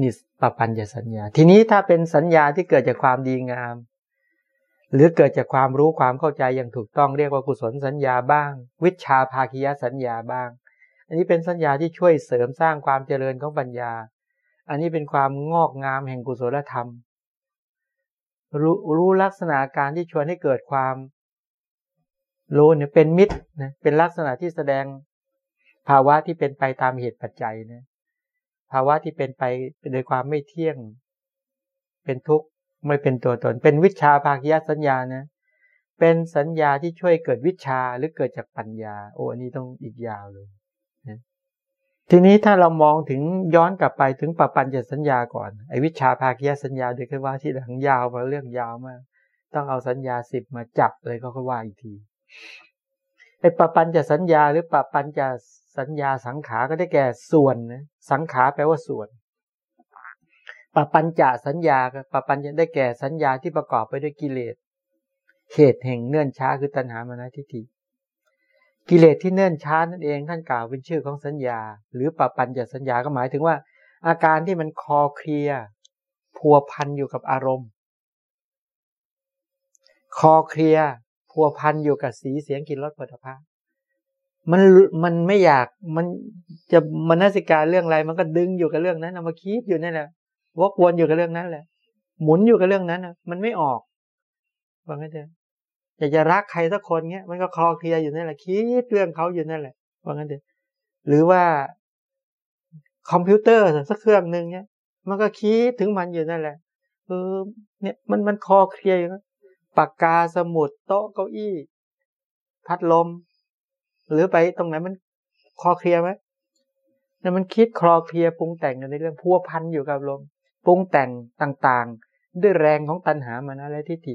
นี่ปปัญญสัญญา ทีนี้ถ้าเป็นสัญญาที่เกิดจากความดีงาม หรือเกิดจากความรู้ความเข้าใจอย่างถูกต้องเรียกว่ากุศลสัญญาบ้าง วิชาภาคียสัญญาบ้าง อันนี้เป็นสัญญาที่ช่วยเสริมสร้างความเจริญของปัญญา อันนี้เป็นความงอกงามแห่งกุศลธรรม รู้รู้ลักษณะการที่ชวนให้เกิดความรู้เนี่ยเป็นมิตรนะเป็นลักษณะที่แสดงภาวะที่เป็นไปตามเหตุปัจจัยนะภาวะที่เป็นไปโดยความไม่เที่ยง เป็นทุกข์ไม่เป็นตัวตน เป็นวิชาภาคยสัญญานะเป็นสัญญาที่ช่วยเกิดวิชาหรือเกิดจากปัญญา โอ้อันนี้ต้องอีกยาวเลย ทีนี้ถ้าเรามองถึงย้อนกลับไปถึงปปัญญสัญญาก่อนไอวิชาภาคียสัญญาเดี๋ยวค่อยว่าที่หลังยาวมาเรื่องยาวมาก ต้องเอาสัญญาสิบมาจับเลยก็ค่อยว่าอีกทีไอปปัญญสัญญาหรือปปัญญสัญญาสังขาก็ได้แก่ส่วนนะสังขาแปลว่าส่วนปปัญจสัญญาปปัญญาได้แก่สัญญาที่ประกอบไปด้วยกิเลสเหตุแห่งเนื่อนช้าคือตัณหามานะทิฏฐิ กิเลสที่เนิ่นช้านั่นเองท่านกล่าวเป็นชื่อของสัญญา หรือปปัญญสัญญาก็หมายถึงว่า อาการที่มันคอเคลียพัวพันอยู่กับอารมณ์ คอเคลียพัวพันอยู่กับสีเสียงกลิ่นรสผลิตภัณฑ์มันมันไม่อยากมันจะมนสิการเรื่องอะไร มันก็ดึงอยู่กับเรื่องนั้นเอามาคิดอยู่นั่นแหละวกวนอยู่กับเรื่องนั้นแหละ หมุนอยู่กับเรื่องนั้นนะมันไม่ออกว่างั้นเถอะ อยากจะรักใครสักคนเงี้ยมันก็คลอเคลียอยู่นั่นแหละคิดเรื่องเขาอยู่นั่นแหละว่างั้นเถอะหรือว่าคอมพิวเตอร์สักเครื่องหนึ่งเนี่ยมันก็คิดถึงมันอยู่นั่นแหละเออเนี่ยมันมันคลอเคลียปากกาสมุดโต๊ะเก้าอี้พัดลม หรือไปตรงไหนมันคลอเคลียไหมเนี่ยมันคิดคลอเคลียร์ปรุงแต่งกันในเรื่องพัวพันอยู่กับลมปรุงแต่งต่างๆ ด้วยแรงของตัณหามานะและทิฏฐิ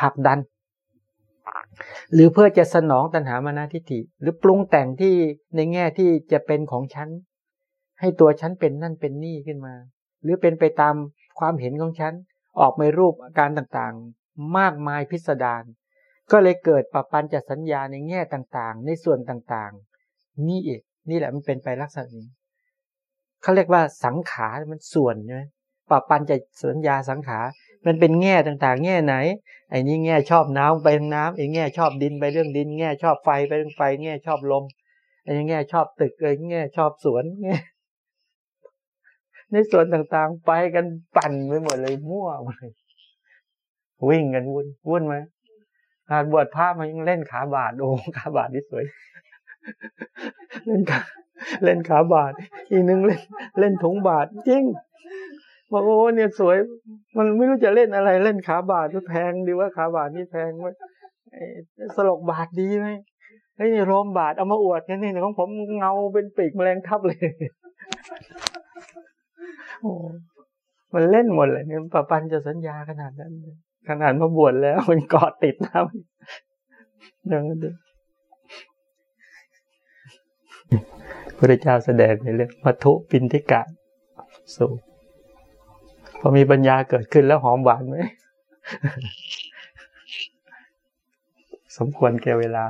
ผลักดัน หรือเพื่อจะสนองตัณหามานะทิฏฐิ หรือปรุงแต่งที่ในแง่ที่จะเป็นของฉัน ให้ตัวฉันเป็นนั่นเป็นนี่ขึ้นมา หรือเป็นไปตามความเห็นของฉัน ออกมารูปอาการต่างๆ มากมายพิสดารก็เลยเกิดปปัญจสัญญาในแง่ต่างๆ ในส่วนต่างๆ นี่เองนี่แหละมันเป็นไปลักษณะนี้เขาเรียกว่าสังขารมันส่วนใช่ไหมปปัญจสัญญาสังขารมันเป็นแง่ต่างๆ แง่ไหน ไอ้นี่แง่ชอบน้ำไปทางน้ำไอ้แง่ชอบดินไปเรื่องดิน แง่ชอบไฟไปเรื่องไฟ แง่ชอบลมไอ้แง่ชอบตึกไอ้แง่ชอบสวนแง่ในสวนต่างๆ ไปกันปั่นไปหมดเลยมั่วเลยวิ่งกันวุ่นวุ่นไหมอาบวชพระมันยังเล่นขาบาดโอ้ขาบาดนี่สวย เล่นขาเล่นขาบาดอีกนึงเล่นเล่นถุงบาดจริง บอกโอ้เนี่ยสวย มันไม่รู้จะเล่นอะไรเล่นขาบาดแพงดีว่าขาบาดนี่แพงไหมสลกบาดดีไหมไอ้นี่โรมบาดเอามาอวดกันนี่ของผมเงาเป็นปีกแมลงทับเลยโอ้มันเล่นหมดเลยเนี่ยปะปันจะสัญญาขนาดนั้น ขนาดมาบวชแล้วมันเกาะติดนะอย่างนั้นพระเจ้าแสดงในเรื่องมัทุปินทิกะสู พอมีปัญญาเกิดขึ้นแล้วหอมหวานไหม สมควรแก่เวลา